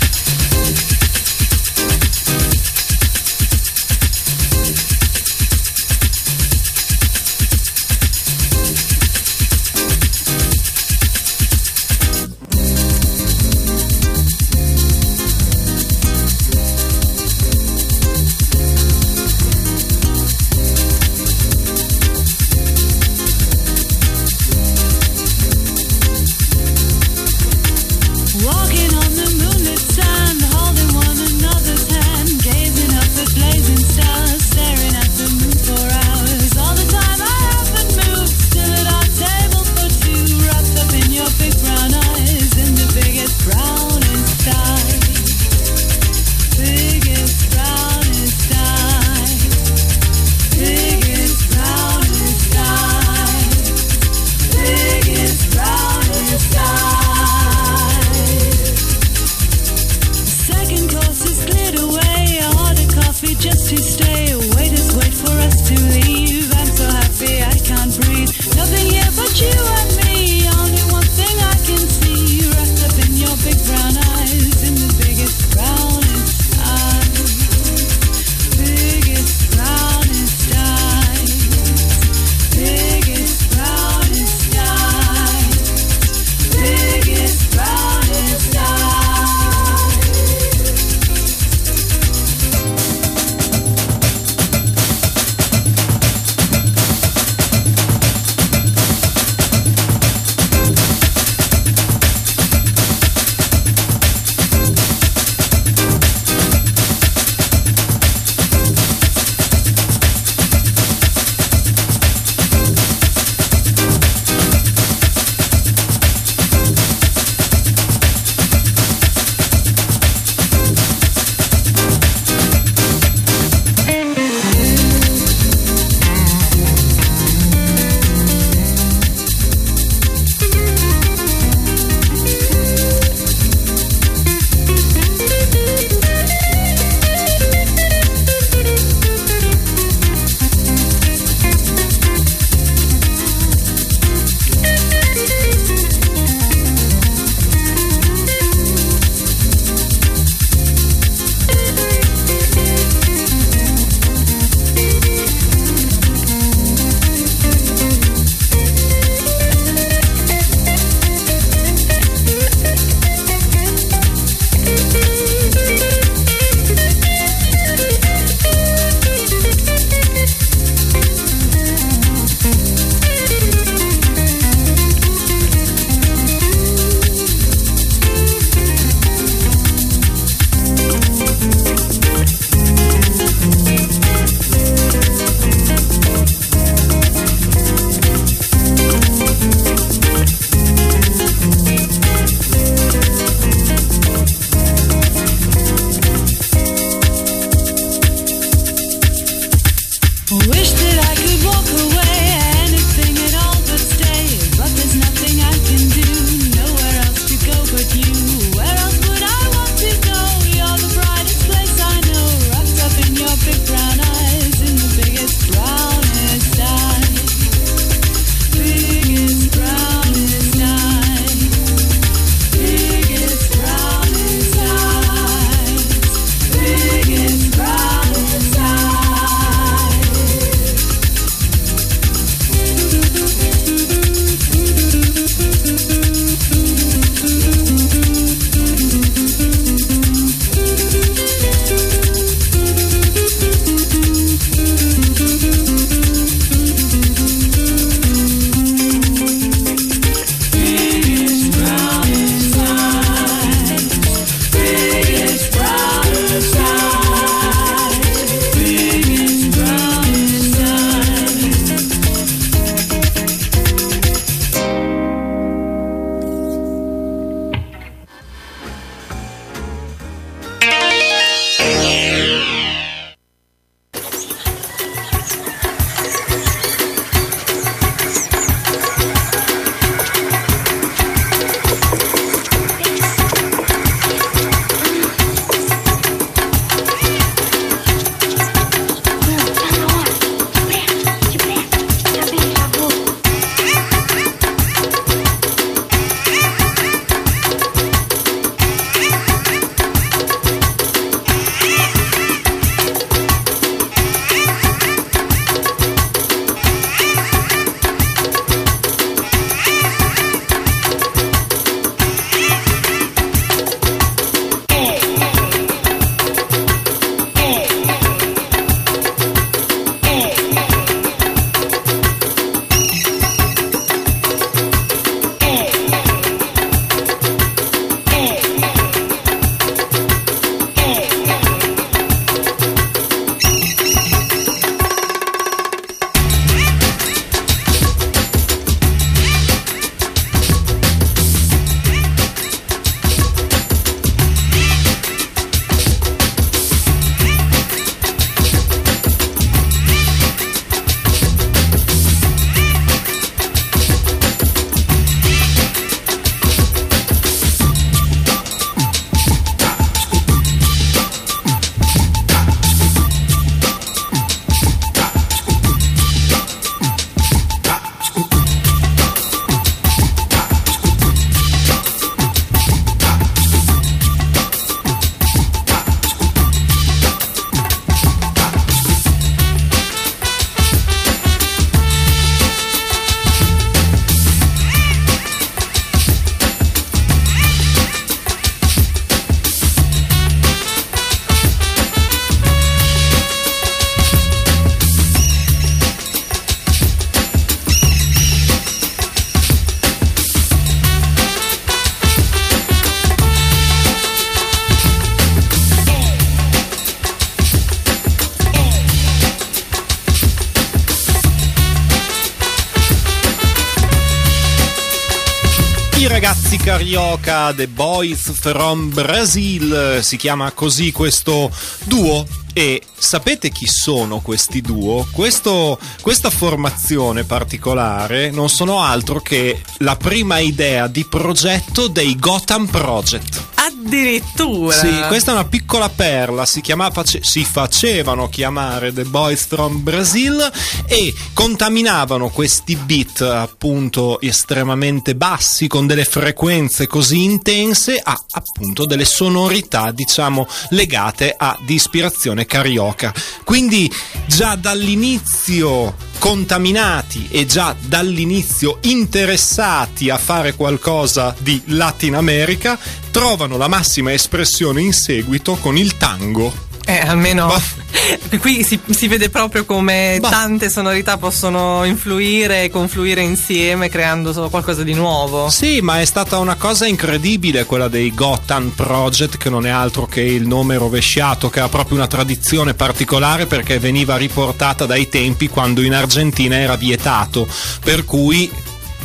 Carioca The Boys from Brazil si chiama così questo duo e sapete chi sono questi duo? Questo- questa formazione particolare non sono altro che la prima idea di progetto dei Gotham Project. Addirittura. Sì, questa è una piccola perla, si, chiamava, si facevano chiamare The Boys from Brazil e contaminavano questi beat appunto estremamente bassi con delle frequenze così intense a appunto delle sonorità diciamo legate a di ispirazione carioca. Quindi già dall'inizio contaminati e già dall'inizio interessati a fare qualcosa di Latin America, trovano la massima espressione in seguito con il tango. Eh, almeno qui si, si vede proprio come Bah. tante sonorità possono influire e confluire insieme creando qualcosa di nuovo. Sì, ma è stata una cosa incredibile quella dei Gotham Project, che non è altro che il nome rovesciato, che ha proprio una tradizione particolare perché veniva riportata dai tempi quando in Argentina era vietato, per cui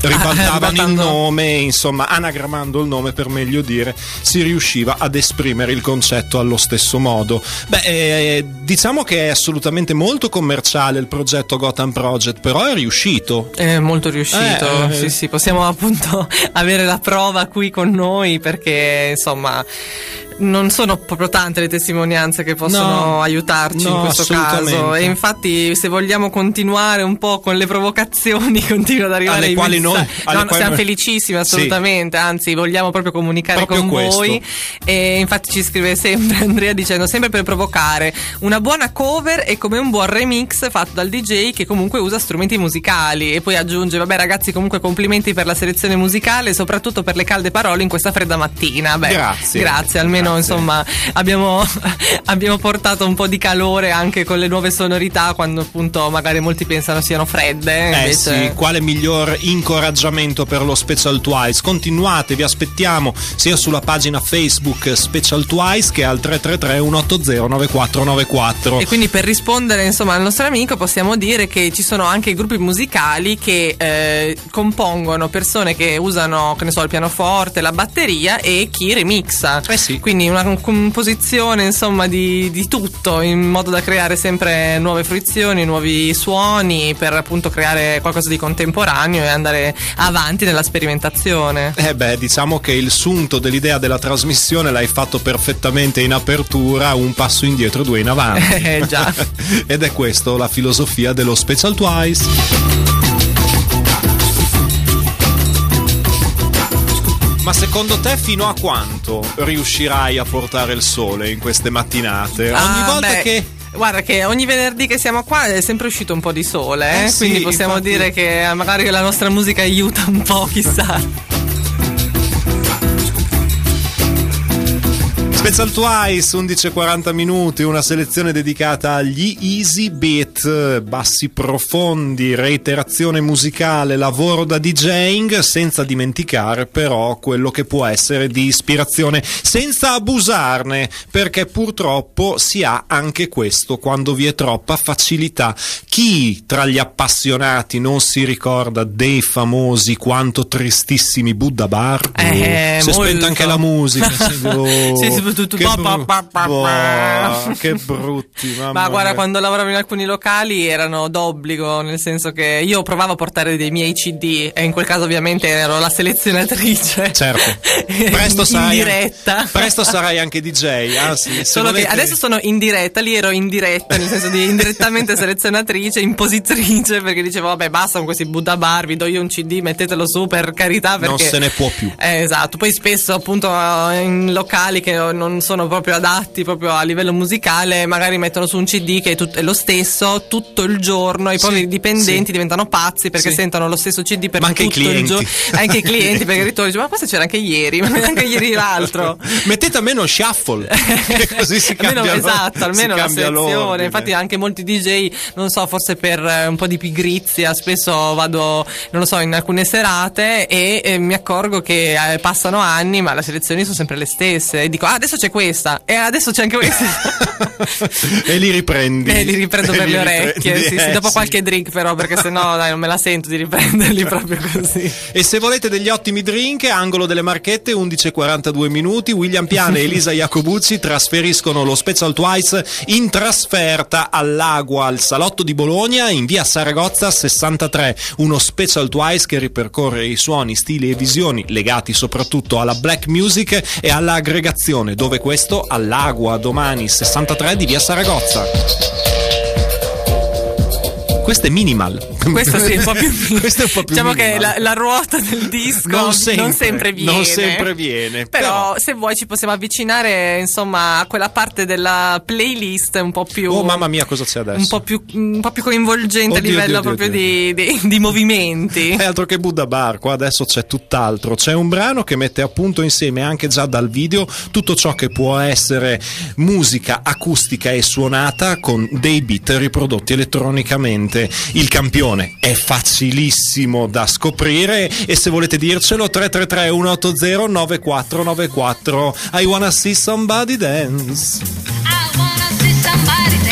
ribaltavano il nome, insomma, anagramando il nome per meglio dire, si riusciva ad esprimere il concetto allo stesso modo. Beh, eh, diciamo che è assolutamente molto commerciale il progetto Gotham Project, però è riuscito. È molto riuscito, Eh, eh. sì, sì, possiamo appunto avere la prova qui con noi perché insomma non sono proprio tante le testimonianze che possono No, aiutarci no, in questo caso. e infatti se vogliamo continuare un po' con le provocazioni continua ad arrivare Alle quali messaggi. noi- No, quali siamo felicissimi assolutamente, anzi vogliamo proprio comunicare Proprio con questo. voi. E infatti ci scrive sempre Andrea dicendo sempre per provocare una buona cover è come un buon remix fatto dal DJ che comunque usa strumenti musicali. E poi aggiunge vabbè ragazzi comunque complimenti per la selezione musicale soprattutto per le calde parole in questa fredda mattina. Beh, Grazie. grazie almeno Grazie. insomma abbiamo, abbiamo portato un po' di calore anche con le nuove sonorità quando appunto magari molti pensano siano fredde Eh invece sì, quale miglior incoraggiamento per lo Special Twice? Continuate, vi aspettiamo sia sulla pagina Facebook Special Twice che al 333 180 9494. E quindi per rispondere insomma al nostro amico possiamo dire che ci sono anche gruppi musicali che eh, compongono persone che usano, che ne so, il pianoforte, la batteria e chi remixa. Eh sì. Quindi una com- composizione insomma di, di tutto in modo da creare sempre nuove fruizioni, nuovi suoni per appunto creare qualcosa di contemporaneo e andare avanti nella sperimentazione. Eh beh, diciamo che il sunto dell'idea della trasmissione l'hai fatto perfettamente in apertura, un passo indietro, due in avanti. Eh, già. Ed è questo la filosofia dello Special Twice. Ma secondo te fino a quanto riuscirai a portare il sole in queste mattinate? Ogni Ah, volta beh, che Guarda che ogni venerdì che siamo qua è sempre uscito un po' di sole, eh? Eh sì, quindi possiamo infatti. dire che magari la nostra musica aiuta un po', chissà. Special Twice, 11.40 minuti, una selezione dedicata agli easy beat, bassi profondi, reiterazione musicale, lavoro da DJing, senza dimenticare però quello che può essere di ispirazione, senza abusarne, perché purtroppo si ha anche questo quando vi è troppa facilità. Chi tra gli appassionati non si ricorda dei famosi quanto tristissimi Buddha Bar? Eh, si è spenta anche la musica. sì, oh, Sì, sì, tu- tu- che, bru- brutti, mamma Ma guarda, mia. quando lavoravo in alcuni locali erano d'obbligo, nel senso che io provavo a portare dei miei CD e in quel caso ovviamente ero la selezionatrice. Certo, presto in sarai, diretta. presto sarai anche DJ. Anzi, se Solo volete- che adesso sono in diretta, lì ero in diretta, nel senso di indirettamente selezionatrice, impositrice, perché dicevo, vabbè, basta con questi Buddha bar, vi do io un CD, mettetelo su per carità. Perché... non se ne può più. Eh, esatto, poi spesso appunto in locali che non sono proprio adatti proprio a livello musicale, magari mettono su un CD che è, tut- è lo stesso tutto il giorno poi Sì, i dipendenti sì. diventano pazzi perché Sì. sentono lo stesso CD per Ma anche i tutto il giorno. Anche i clienti perché il ritorno dice ma questo c'era anche ieri, ma neanche ieri l'altro. Mettete almeno shuffle, così si almeno, cambia esatto, almeno la l'ordine. Infatti, anche molti DJ, non so, forse per eh, un po' di pigrizia, spesso vado, non lo so, in alcune serate e eh, mi accorgo che eh, passano anni, ma le selezioni sono sempre le stesse. E dico, ah, adesso c'è questa, e adesso c'è anche questa. e li riprendi. e li riprendo E per li le orecchie. riprendi, Sì, sì, eh, dopo sì. qualche drink, però, perché sennò dai, non me la sento di riprenderli proprio così. E se volete degli ottimi drink, angolo delle marchette, 11.42 minuti. William Piana e Elisa Iacobuzzi trasferiscono lo Special Twice in trasferta all'Agua, al salotto di Bologna, in via Saragozza 63. Uno Special Twice che ripercorre i suoni, stili e visioni legati soprattutto alla black music e all'aggregazione, dove questo all'Agua domani 63 di via Saragozza. Questo è minimal. Questo sì, un po' più. Questo è un po' più diciamo che minimal. la, la ruota del disco Non sempre, viene. non sempre viene, Però, però- se vuoi ci possiamo avvicinare, insomma, a quella parte della playlist un po' più. Oh mamma mia, cosa c'è adesso? Un po' più, un po' più coinvolgente Oddio, a livello oddio, proprio oddio. Di, di- di movimenti. È altro che Buddha Bar, qua adesso c'è tutt'altro. C'è un brano che mette appunto insieme anche già dal video tutto ciò che può essere musica acustica e suonata con dei beat riprodotti elettronicamente. Il campione è facilissimo da scoprire e se volete dircelo 333 180 9494 I wanna see somebody dance. I wanna see somebody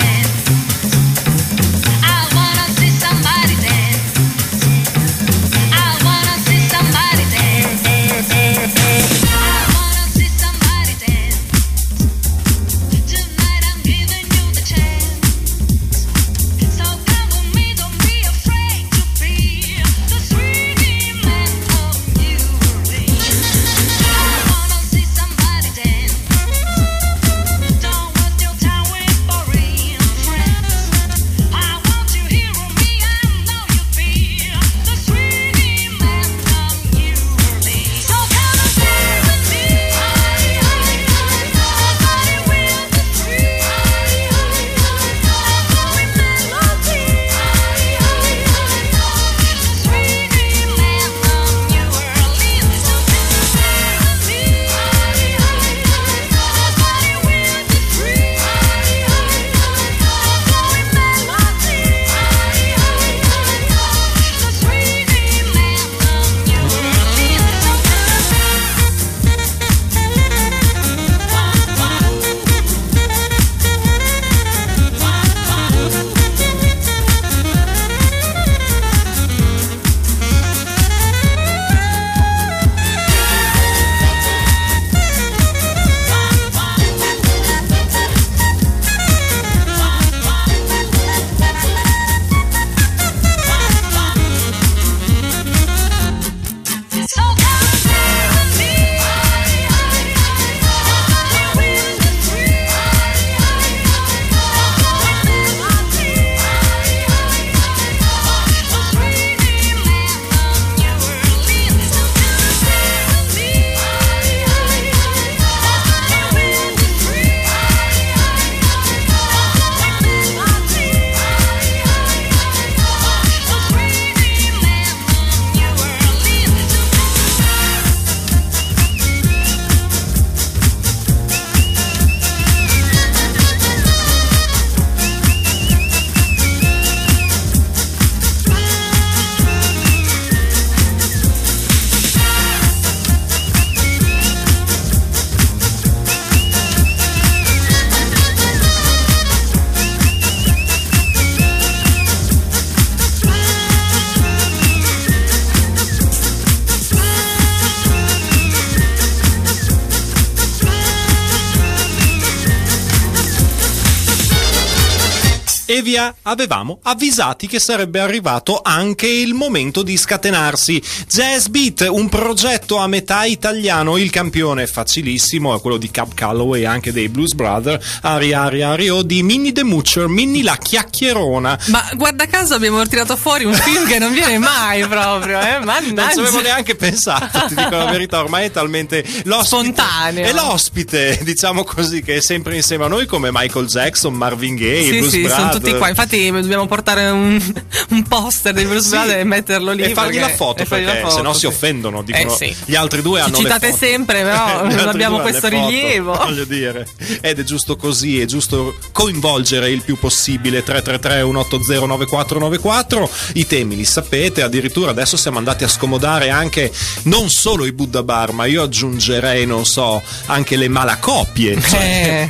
avevamo avvisati che sarebbe arrivato anche il momento di scatenarsi. Jazz Beat, un progetto a metà italiano, il campione facilissimo è quello di Cab Calloway e anche dei Blues Brothers, Ari Ari Ari o di Minnie the Moocher, Minnie la chiacchierona. Ma guarda caso abbiamo tirato fuori un film che non viene mai proprio, eh? Non ci avevo Mannaggia. neanche pensato, ti dico la verità, ormai è talmente l'ospite, Spontaneo. È l'ospite, diciamo così, che è sempre insieme a noi come Michael Jackson, Marvin Gaye, Sì, Blues sì, sono Brothers. tutti qua. Infatti, dobbiamo portare un, un poster di Bruce Sì. E metterlo lì. e fargli perché- la foto perché foto, se no si sì. offendono. Dicono, Eh, sì. Gli altri due Ci hanno le citate sempre, però non abbiamo questo foto, rilievo. Voglio dire, ed è giusto così, è giusto coinvolgere il più possibile 333 180 9494. I temi li sapete, addirittura adesso siamo andati a scomodare anche non solo i Buddha Bar, ma io aggiungerei, non so, anche le malacopie, cioè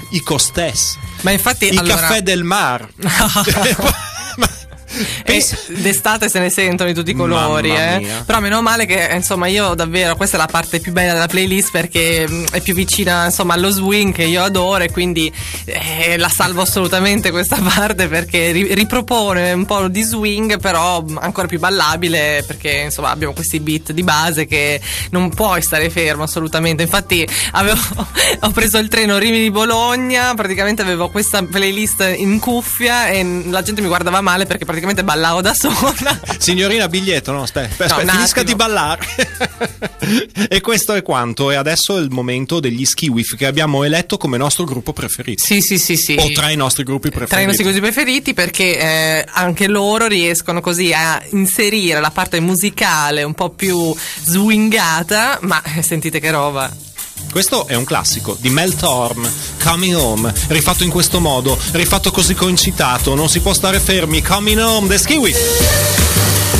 Eh. i costess, Ma infatti, i allora, caffè del mar. E d'estate se ne sentono di tutti i colori, eh. Però meno male che insomma io davvero questa è la parte più bella della playlist perché mh, è più vicina insomma allo swing che io adoro e quindi eh, la salvo assolutamente questa parte perché ri- ripropone un po' di swing però mh, ancora più ballabile perché insomma abbiamo questi beat di base che non puoi stare fermo assolutamente. Infatti avevo, ho preso il treno Rimini-Bologna, praticamente avevo questa playlist in cuffia e la gente mi guardava male perché praticamente ballavo da sola. Signorina biglietto, no, aspetta, aspetta, No, finisca di ballare. e questo è quanto. E adesso è il momento degli Skiwif che abbiamo eletto come nostro gruppo preferito. Sì, sì, sì, sì. O tra i nostri gruppi Tra i preferiti. nostri così preferiti perché eh, anche loro riescono così a inserire la parte musicale un po' più swingata, ma eh, sentite che roba. Questo è un classico di Mel Torm, Coming Home, rifatto in questo modo, rifatto così concitato, non si può stare fermi. Coming Home, The Skiwif.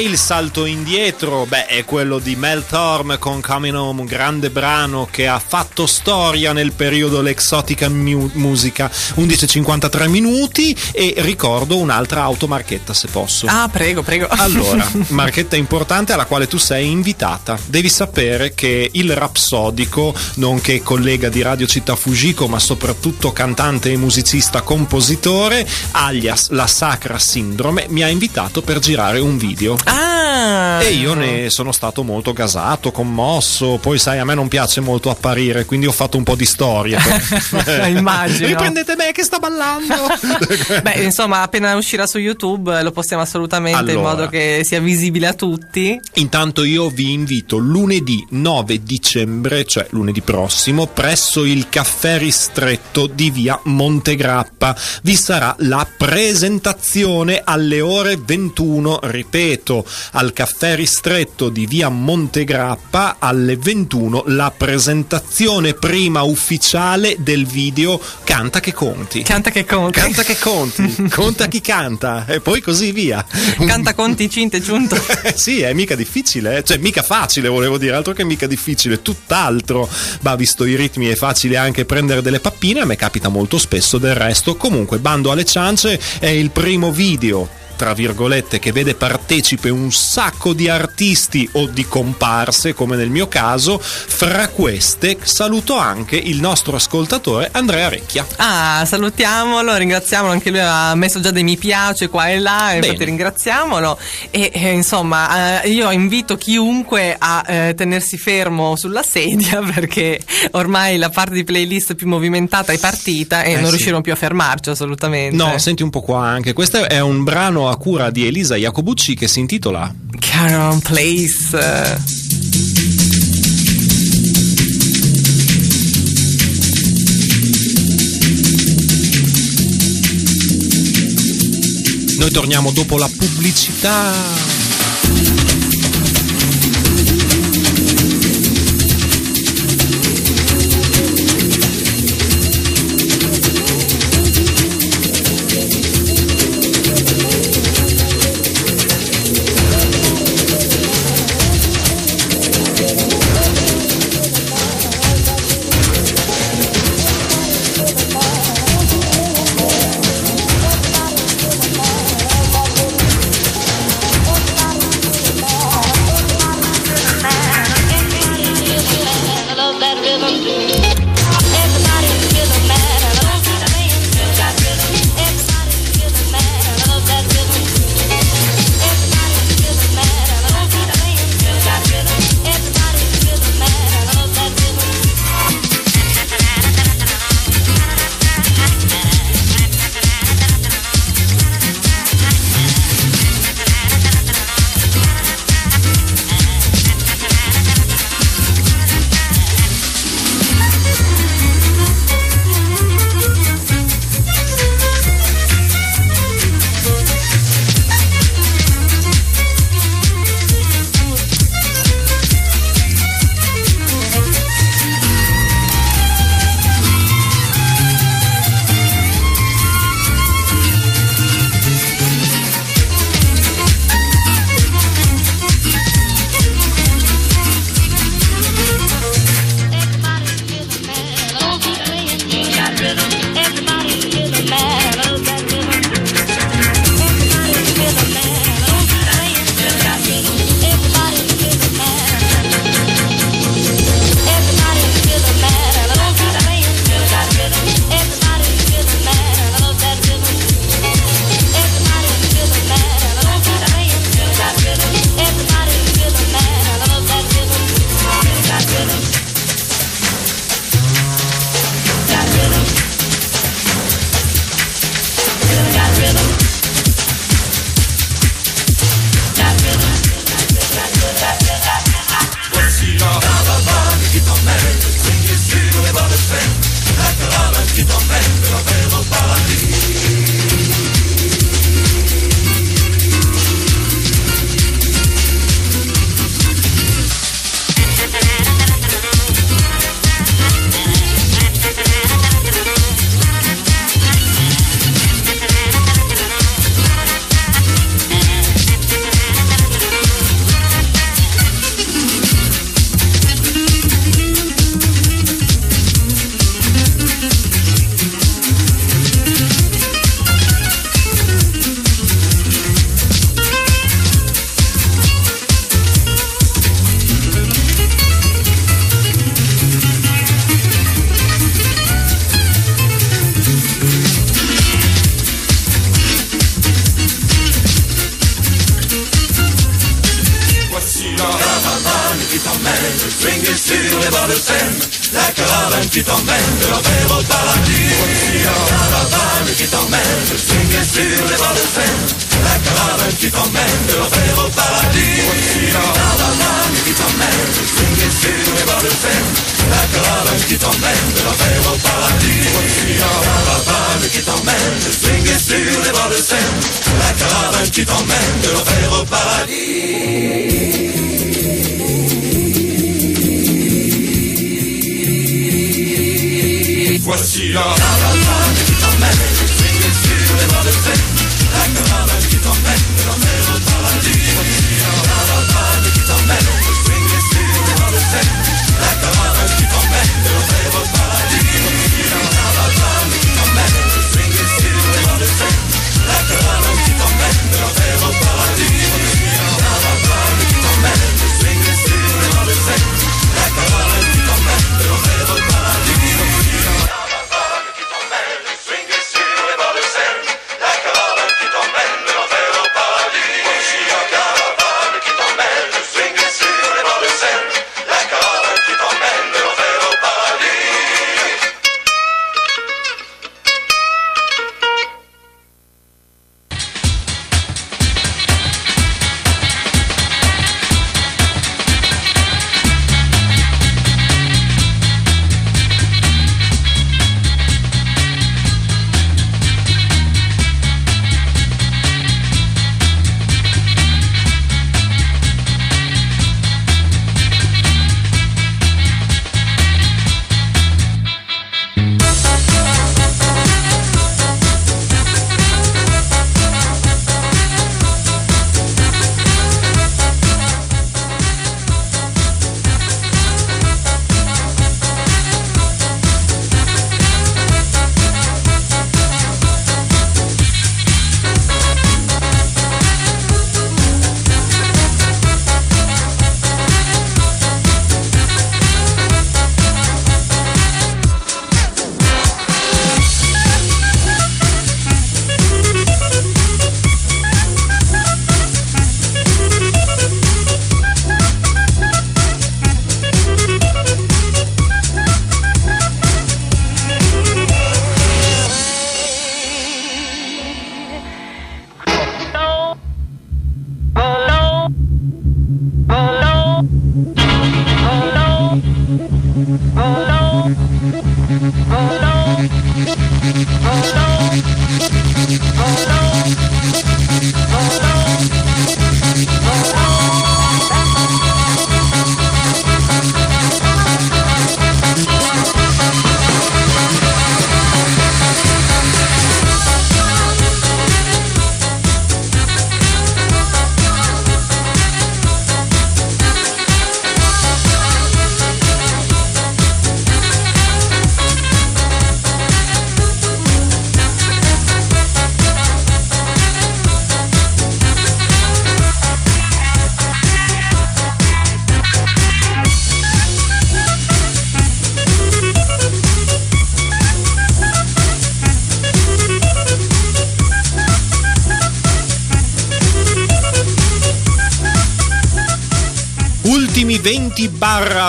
Il salto indietro, beh, è quello di Mel Torm con Coming Home, un grande brano che ha fatto storia nel periodo l'exotica mu- musica, 11.53 minuti e ricordo un'altra automarchetta se posso. Ah, prego, prego. Allora, marchetta importante alla quale tu sei invitata. Devi sapere che il rapsodico, nonché collega di Radio Città Fujiko, ma soprattutto cantante e musicista compositore, alias La Sacra Sindrome, mi ha invitato per girare un video. Ah! E io ne sono stato molto gasato, commosso. Poi, sai, a me non piace molto apparire, quindi ho fatto un po' di storia. Immagino. Riprendete me che sta ballando. Beh, insomma, appena uscirà su YouTube eh, lo postiamo assolutamente in Allora. modo che sia visibile a tutti. Intanto io vi invito lunedì 9 dicembre, cioè lunedì prossimo, presso il caffè ristretto di via Montegrappa. Vi sarà la presentazione alle ore 21, ripeto, al caffè ristretto di via Montegrappa alle 21 la presentazione prima ufficiale del video Canta che conti. Canta che conta. Canta che conti, conta chi canta e poi così via. Canta conti, cinte, giunto. Sì, è mica difficile, eh. cioè mica facile volevo dire, altro che mica difficile, tutt'altro. Ma visto i ritmi è facile anche prendere delle pappine, a me capita molto spesso del resto. Comunque, bando alle ciance, è il primo video tra virgolette che vede partecipe un sacco di artisti o di comparse come nel mio caso fra queste saluto anche il nostro ascoltatore Andrea Recchia Ah, salutiamolo, ringraziamolo, anche lui ha messo già dei mi piace qua e là, infatti Bene. ringraziamolo. E eh, insomma, eh, io invito chiunque a eh, tenersi fermo sulla sedia perché ormai la parte di playlist più movimentata è partita e Eh, non sì. riusciremo più a fermarci assolutamente. no senti un po' qua anche questo è un brano a cura di Elisa Jacobucci che si intitola Caron Place. Noi torniamo dopo la pubblicità.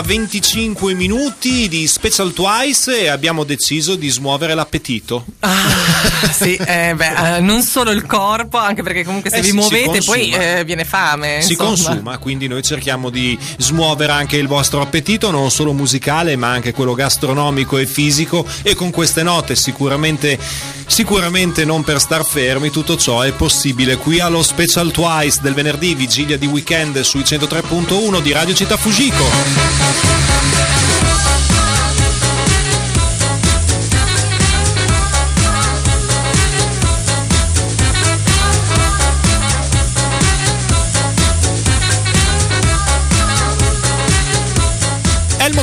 Barra 25 minuti di Special Twice e abbiamo deciso di smuovere l'appetito. Ah, sì, eh, beh, eh, non solo il corpo, anche perché comunque se Eh vi si muovete poi eh, viene fame. Si insomma. consuma, quindi noi cerchiamo di smuovere anche il vostro appetito, non solo musicale, ma anche quello gastronomico e fisico. E con queste note, sicuramente, sicuramente non per star fermi, tutto ciò è possibile qui allo Special Twice del venerdì, vigilia di weekend sui 103.1 di Radio Città Fugico. Thank you.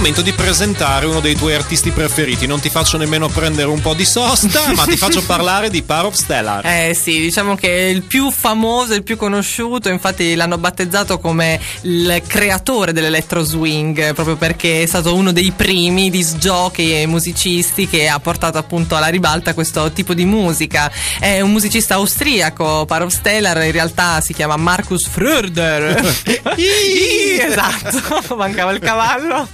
Momento di presentare uno dei tuoi artisti preferiti. Non ti faccio nemmeno prendere un po' di sosta, ma ti faccio parlare di Power of Stellar. Eh sì, diciamo che è il più famoso, il più conosciuto, infatti l'hanno battezzato come il creatore dell'electro swing, proprio perché è stato uno dei primi disc jockey e musicisti che ha portato appunto alla ribalta questo tipo di musica. È un musicista austriaco, Parov Stellar, in realtà si chiama Markus Fröder. esatto, mancava il cavallo.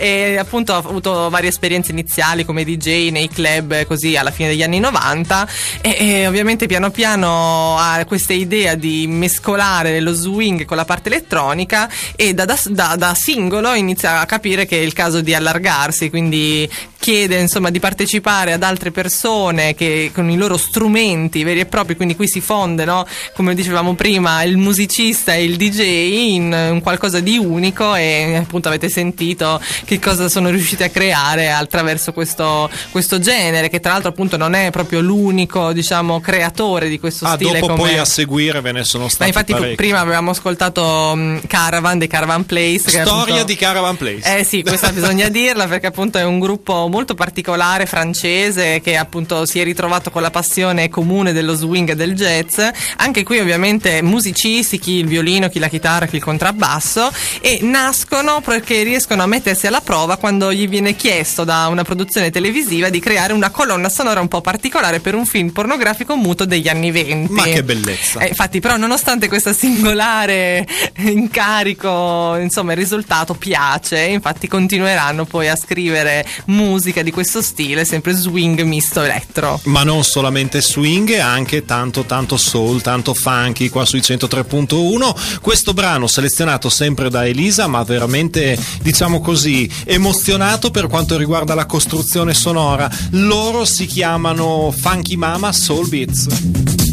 E appunto ho avuto varie esperienze iniziali come DJ nei club eh, così alla fine degli anni 90 e, e ovviamente piano piano ha questa idea di mescolare lo swing con la parte elettronica e da, da- da- singolo inizia a capire che è il caso di allargarsi, quindi chiede insomma di partecipare ad altre persone che con i loro strumenti veri e propri, quindi qui si fonde, no? come dicevamo prima, il musicista e il DJ in un qualcosa di unico e appunto avete sentito che cosa sono riusciti a creare attraverso questo, questo genere che tra l'altro appunto non è proprio l'unico diciamo creatore di questo Ah, stile dopo come poi a seguire ve ne sono ma stati infatti parecchi. prima avevamo ascoltato mh, Caravan dei Caravan Place Storia appunto- di Caravan Place. eh sì, questa bisogna dirla perché appunto è un gruppo molto particolare francese che appunto si è ritrovato con la passione comune dello swing e del jazz. Anche qui ovviamente musicisti, chi il violino, chi la chitarra, chi il contrabbasso e nascono perché riescono a mettersi alla prova quando gli viene chiesto da una produzione televisiva di creare una colonna sonora un po' particolare per un film pornografico muto degli anni 20. Ma che bellezza. Eh, infatti, però, nonostante questo singolare incarico, insomma, il risultato piace. Infatti, continueranno poi a scrivere musica di questo stile, sempre swing misto elettro. Ma non solamente swing, anche tanto tanto soul, tanto funky qua sui 103.1. Questo brano selezionato sempre da Elisa, ma veramente diciamo così emozionato per quanto riguarda la costruzione sonora. Loro si chiamano Funky Mama Soul Beats.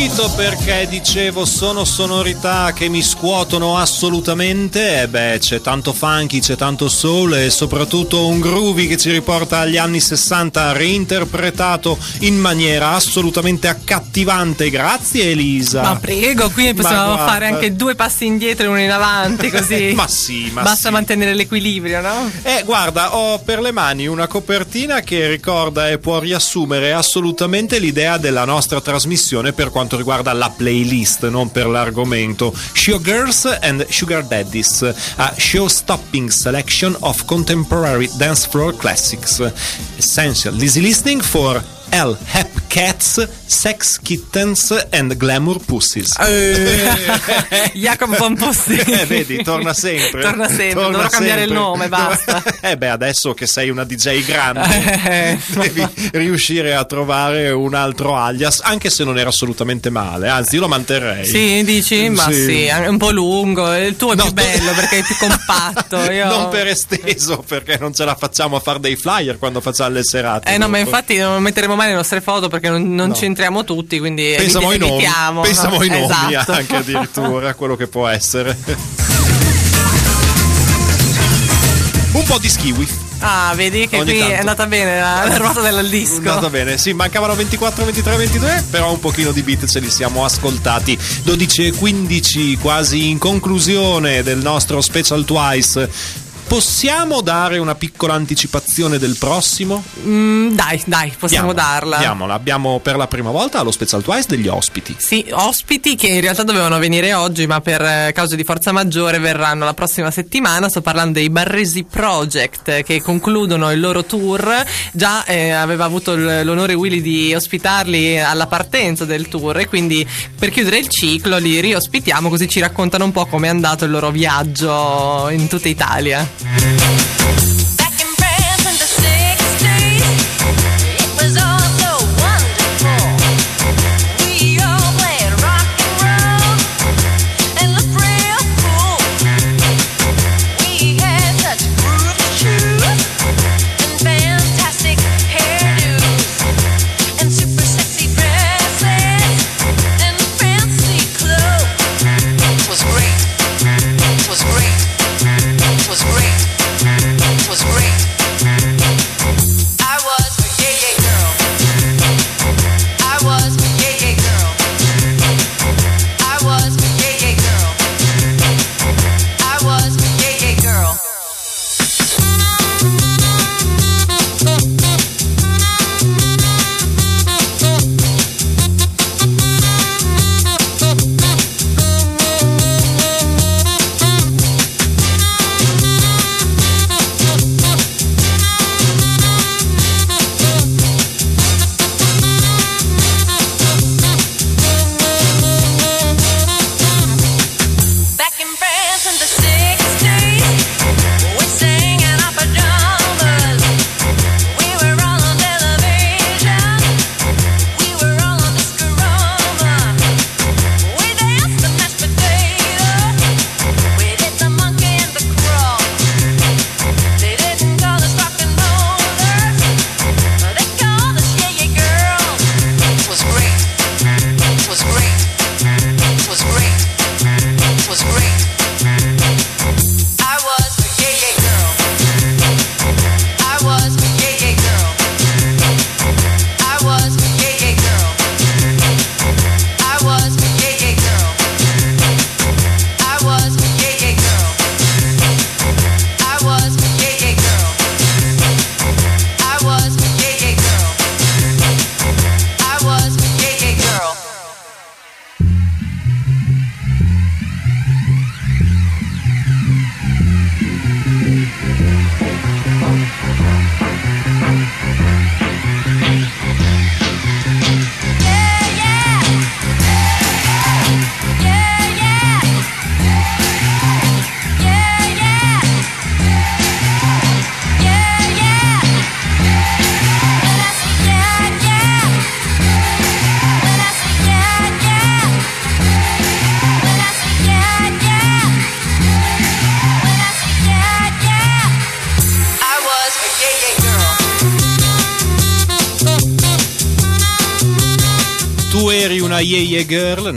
Capito perché dicevo sono sonorità che mi scuotono assolutamente? E beh, c'è tanto funky, c'è tanto soul e soprattutto un groovy che ci riporta agli anni 60 reinterpretato in maniera assolutamente accattivante. Grazie Elisa. Ma prego, qui possiamo fare anche due passi indietro e uno in avanti, così. Ma sì, ma Basta sì. mantenere l'equilibrio, no? Eh, guarda, ho per le mani una copertina che ricorda e può riassumere assolutamente l'idea della nostra trasmissione per quanto riguarda la playlist, non per l'argomento. Showgirls and Sugar Daddies, a show-stopping selection of contemporary dance floor classics. Essential easy listening for L. Hep Cats, Sex Kittens and Glamour Pussies. Jacopo Pomposti. Eh, vedi, torna sempre. Torna sempre, dovrò cambiare il nome, basta. Eh beh, adesso che sei una DJ grande, Eh, devi riuscire a trovare un altro alias, anche se non era assolutamente male, anzi io lo manterrei. Sì, dici? Ma Sì. sì, è un po' lungo. Il tuo è No, più tu- bello perché è più compatto. Io... Non per esteso, perché non ce la facciamo a fare dei flyer quando facciamo le serate. Eh no, ma dopo. infatti non metteremo mai le nostre foto perché non, non ci entriamo tutti, quindi Pensiamo ai nomi, pensiamo no? ai nomi Esatto. anche addirittura, quello che può essere. Un po' di skiwi. Ah, vedi che Ogni qui tanto. è andata bene la, la ruota del disco. Andata bene, sì, mancavano 24, 23, 22, però un pochino di beat ce li siamo ascoltati. 12 e 15, quasi in conclusione del nostro Special Twice. Possiamo dare una piccola anticipazione del prossimo? Mm, dai, dai, possiamo Diamola, darla. Diamola. Abbiamo per la prima volta allo Special Twice degli ospiti. Sì, ospiti che in realtà dovevano venire oggi, ma per eh, cause di forza maggiore verranno la prossima settimana. Sto parlando dei Barresi Project che concludono il loro tour. Già eh, aveva avuto l'onore Willy di ospitarli alla partenza del tour e quindi per chiudere il ciclo li riospitiamo così ci raccontano un po' come è andato il loro viaggio in tutta Italia. Thank you.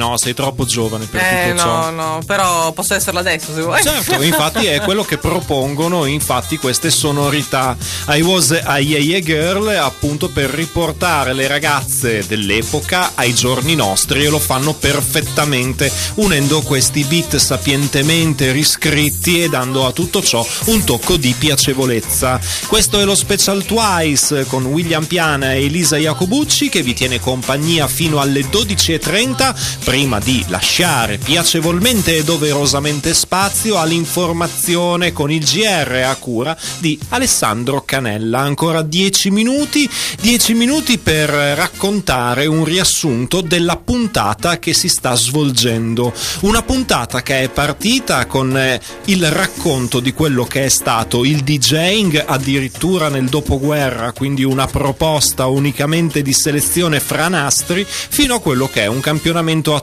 No, sei troppo giovane per Eh tutto ciò. no, no, però posso esserlo adesso se vuoi. Certo, infatti è quello che propongono infatti queste sonorità. I was a yeah yeah girl appunto per riportare le ragazze dell'epoca ai giorni nostri e lo fanno perfettamente unendo questi beat sapientemente riscritti e dando a tutto ciò un tocco di piacevolezza. Questo è lo Special Twice con William Piana e Elisa Jacobucci che vi tiene compagnia fino alle 12.30 prima di lasciare piacevolmente e doverosamente spazio all'informazione con il GR a cura di Alessandro Canella. Ancora 10 minuti, 10 minuti per raccontare un riassunto della puntata che si sta svolgendo. Una puntata che è partita con eh, il racconto di quello che è stato il DJing addirittura nel dopoguerra, quindi una proposta unicamente di selezione fra nastri, fino a quello che è un campionamento attuale.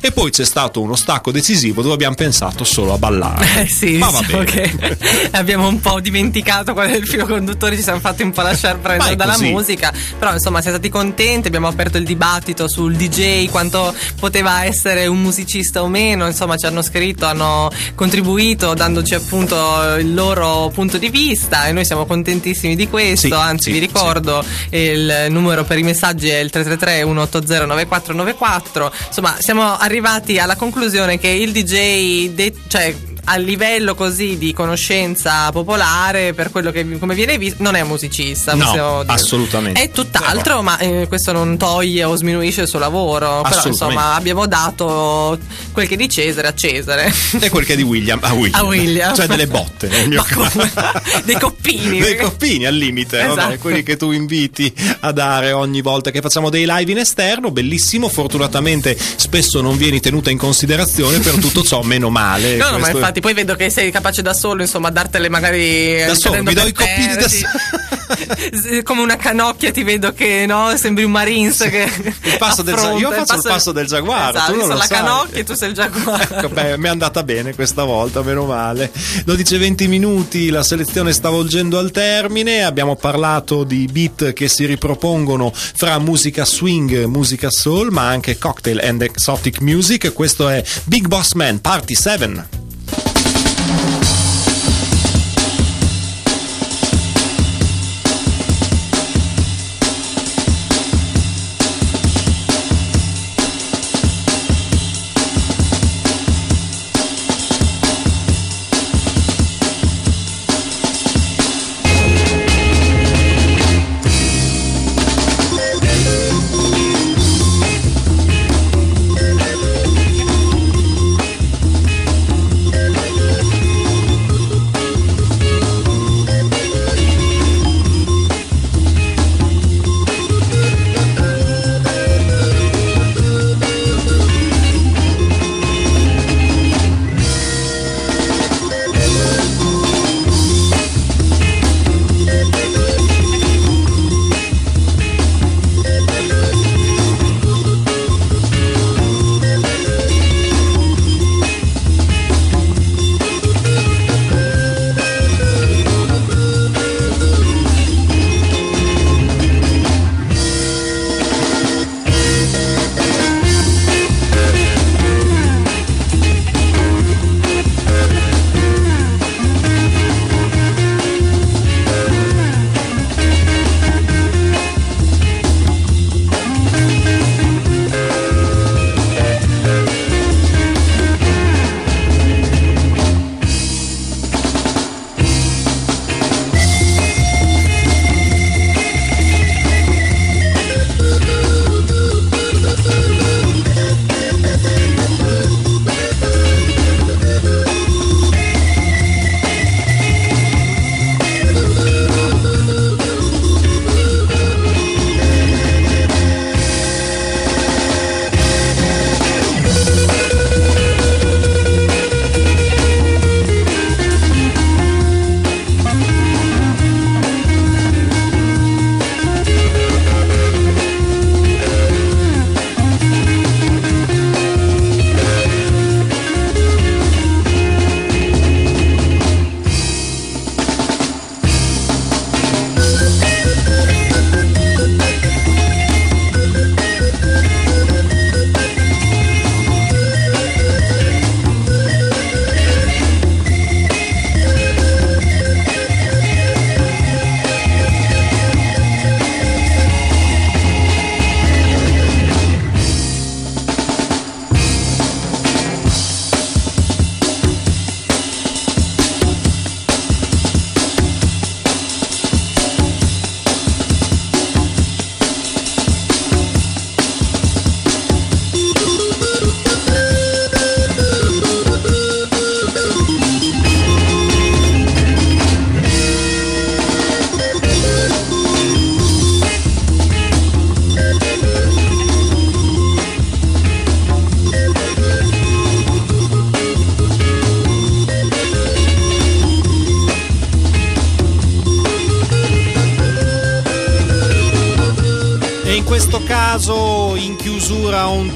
E poi c'è stato uno stacco decisivo dove abbiamo pensato solo a ballare. Eh sì, Ma va diciamo bene. che abbiamo un po' dimenticato qual è il filo conduttore, ci siamo fatti un po' lasciare prendere dalla così. musica, però insomma siamo stati contenti, abbiamo aperto il dibattito sul DJ, quanto poteva essere un musicista o meno, insomma ci hanno scritto, hanno contribuito dandoci appunto il loro punto di vista e noi siamo contentissimi di questo, Sì, anzi sì, vi ricordo il numero per i messaggi è il 333 180 9494, insomma siamo arrivati alla conclusione che il DJ, de- cioè a livello così di conoscenza popolare, per quello che come viene visto, non è un musicista. No, assolutamente. È tutt'altro, ma eh, questo non toglie o sminuisce il suo lavoro. Però insomma abbiamo dato quel che è di Cesare a Cesare. E quel che è di William a William. A William. Cioè delle botte nel mio caso. Dei coppini. Dei coppini al limite, vabbè, Esatto. quelli che tu inviti a dare ogni volta che facciamo dei live in esterno, bellissimo, fortunatamente spesso non vieni tenuta in considerazione per tutto ciò, meno male. No, no, ma è- infatti poi vedo che sei capace da solo, insomma, a dartele magari Da solo, mi do i coppini da sì. S- Come una canocchia ti vedo che no, sembri un Marines che Il passo del io faccio il passo del giaguaro, Esatto, tu non la sai. canocchia e tu sei il giaguaro. Ecco, beh, mi è andata bene questa volta, meno male. 12-20 minuti, la selezione sta volgendo al termine. Abbiamo parlato di beat che si ripropongono fra musica swing, musica soul, ma anche cocktail and exotic music. Questo è Big Boss Man Party 7.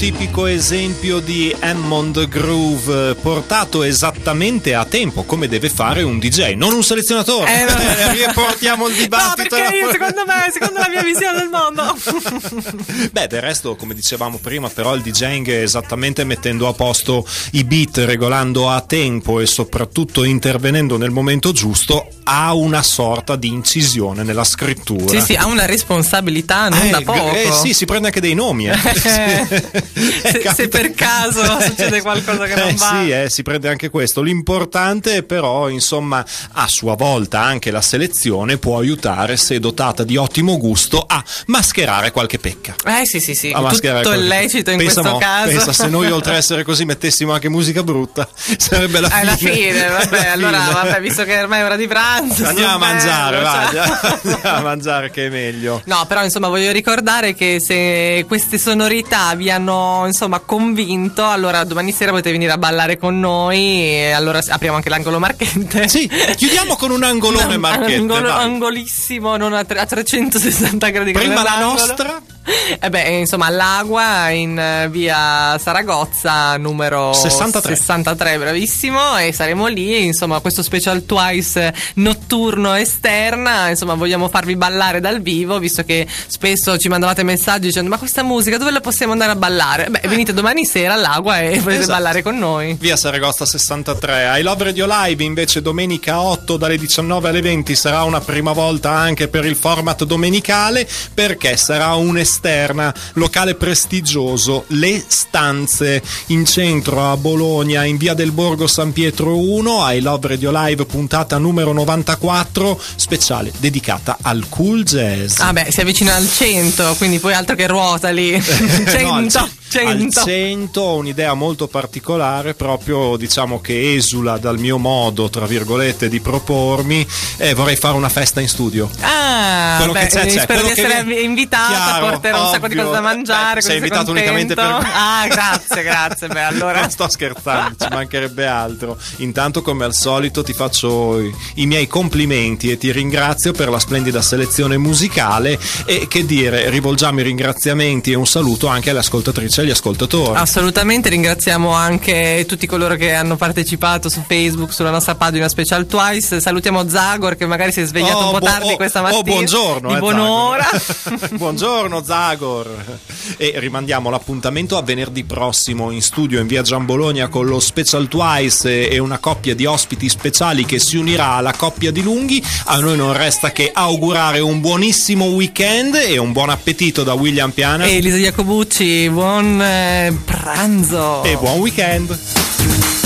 Tipico esempio di Hammond Groove eh, portato esattamente a tempo come deve fare un DJ, non un selezionatore. Eh, no. Eh, riportiamo il No, dibattito. perché io, secondo me, secondo la mia visione del mondo. Beh, del resto, come dicevamo prima, però il DJing è esattamente mettendo a posto i beat, regolando a tempo e soprattutto intervenendo nel momento giusto, ha una sorta di incisione nella scrittura. Sì, sì, ha una responsabilità non Eh, da poco. eh, sì, si prende anche dei nomi. eh. se, se per caso succede qualcosa che non Eh va. sì, eh, si prende anche questo. L'importante è però, insomma, a sua volta anche la selezione può aiutare, se dotata di ottimo gusto, a mascherare qualche pecca. Eh sì, sì, sì, A mascherare tutto è lecito in Pensa questo mo, caso. Pensa se noi oltre a essere così mettessimo anche musica brutta, sarebbe la È fine. la fine, vabbè, La allora, fine. vabbè, visto che ormai è ora di pranzo. Andiamo a mangiare, vai, andiamo a mangiare che è meglio. No, però insomma voglio ricordare che se queste sonorità vi hanno insomma convinto, allora domani sera potete venire a ballare con noi e allora apriamo anche l'angolo marchette. Sì, chiudiamo con un angolone Un marchette. angolo- angolissimo, non a, tre- a 360 gradi Prima la nostra. E beh, insomma, all'Agua in eh, via Saragozza numero 63. 63, bravissimo. E saremo lì. Insomma, questo special twice notturno esterna. Insomma, vogliamo farvi ballare dal vivo, visto che spesso ci mandavate messaggi dicendo: Ma questa musica dove la possiamo andare a ballare? Beh, venite domani sera all'Agua e potete Esatto. ballare con noi. Via Saragosta 63. I Love Radio Live invece domenica 8 dalle 19 alle 20 sarà una prima volta anche per il format domenicale perché sarà un'esterna, locale prestigioso, Le Stanze in centro a Bologna in via del Borgo San Pietro 1. I Love Radio Live puntata numero 94 speciale dedicata al cool jazz. Ah, beh, si avvicina al 100, quindi poi altro che ruota lì. 100, No, al ce- 100. Al 100 ho un'idea molto particolare, proprio diciamo che esula dal mio modo, tra virgolette, di propormi e vorrei fare una festa in studio. Ah, Quello beh, che c'è, c'è, spero quello di che essere viene- invitata, Chiaro, porterò un sacco di ovvio. cose da mangiare. Beh, sei invitato unicamente per me. Ah, grazie, grazie. Beh, allora. Non sto scherzando, ci mancherebbe altro. Intanto, come al solito, ti faccio i, miei complimenti e ti ringrazio per la splendida selezione musicale. E che dire, rivolgiamo i ringraziamenti e un saluto anche alle ascoltatrici e agli ascoltatori. Assolutamente, ringraziamo anche tutti coloro che hanno partecipato su Facebook, sulla nostra pagina Special Twice. Salutiamo Zagor che magari si è svegliato Oh, un po' bu- tardi oh, questa mattina. Oh, buongiorno. Di eh, buon'ora. Buongiorno, Zagor. E rimandiamo l'appuntamento a venerdì prossimo in studio in via Giambologna con lo Special Twice e una coppia di ospiti speciali che si unirà alla coppia di lunghi. A noi non resta che augurare un buonissimo weekend e un buon appetito da William Piana. E Elisa Iacobucci, buon eh, pranzo. e buon weekend.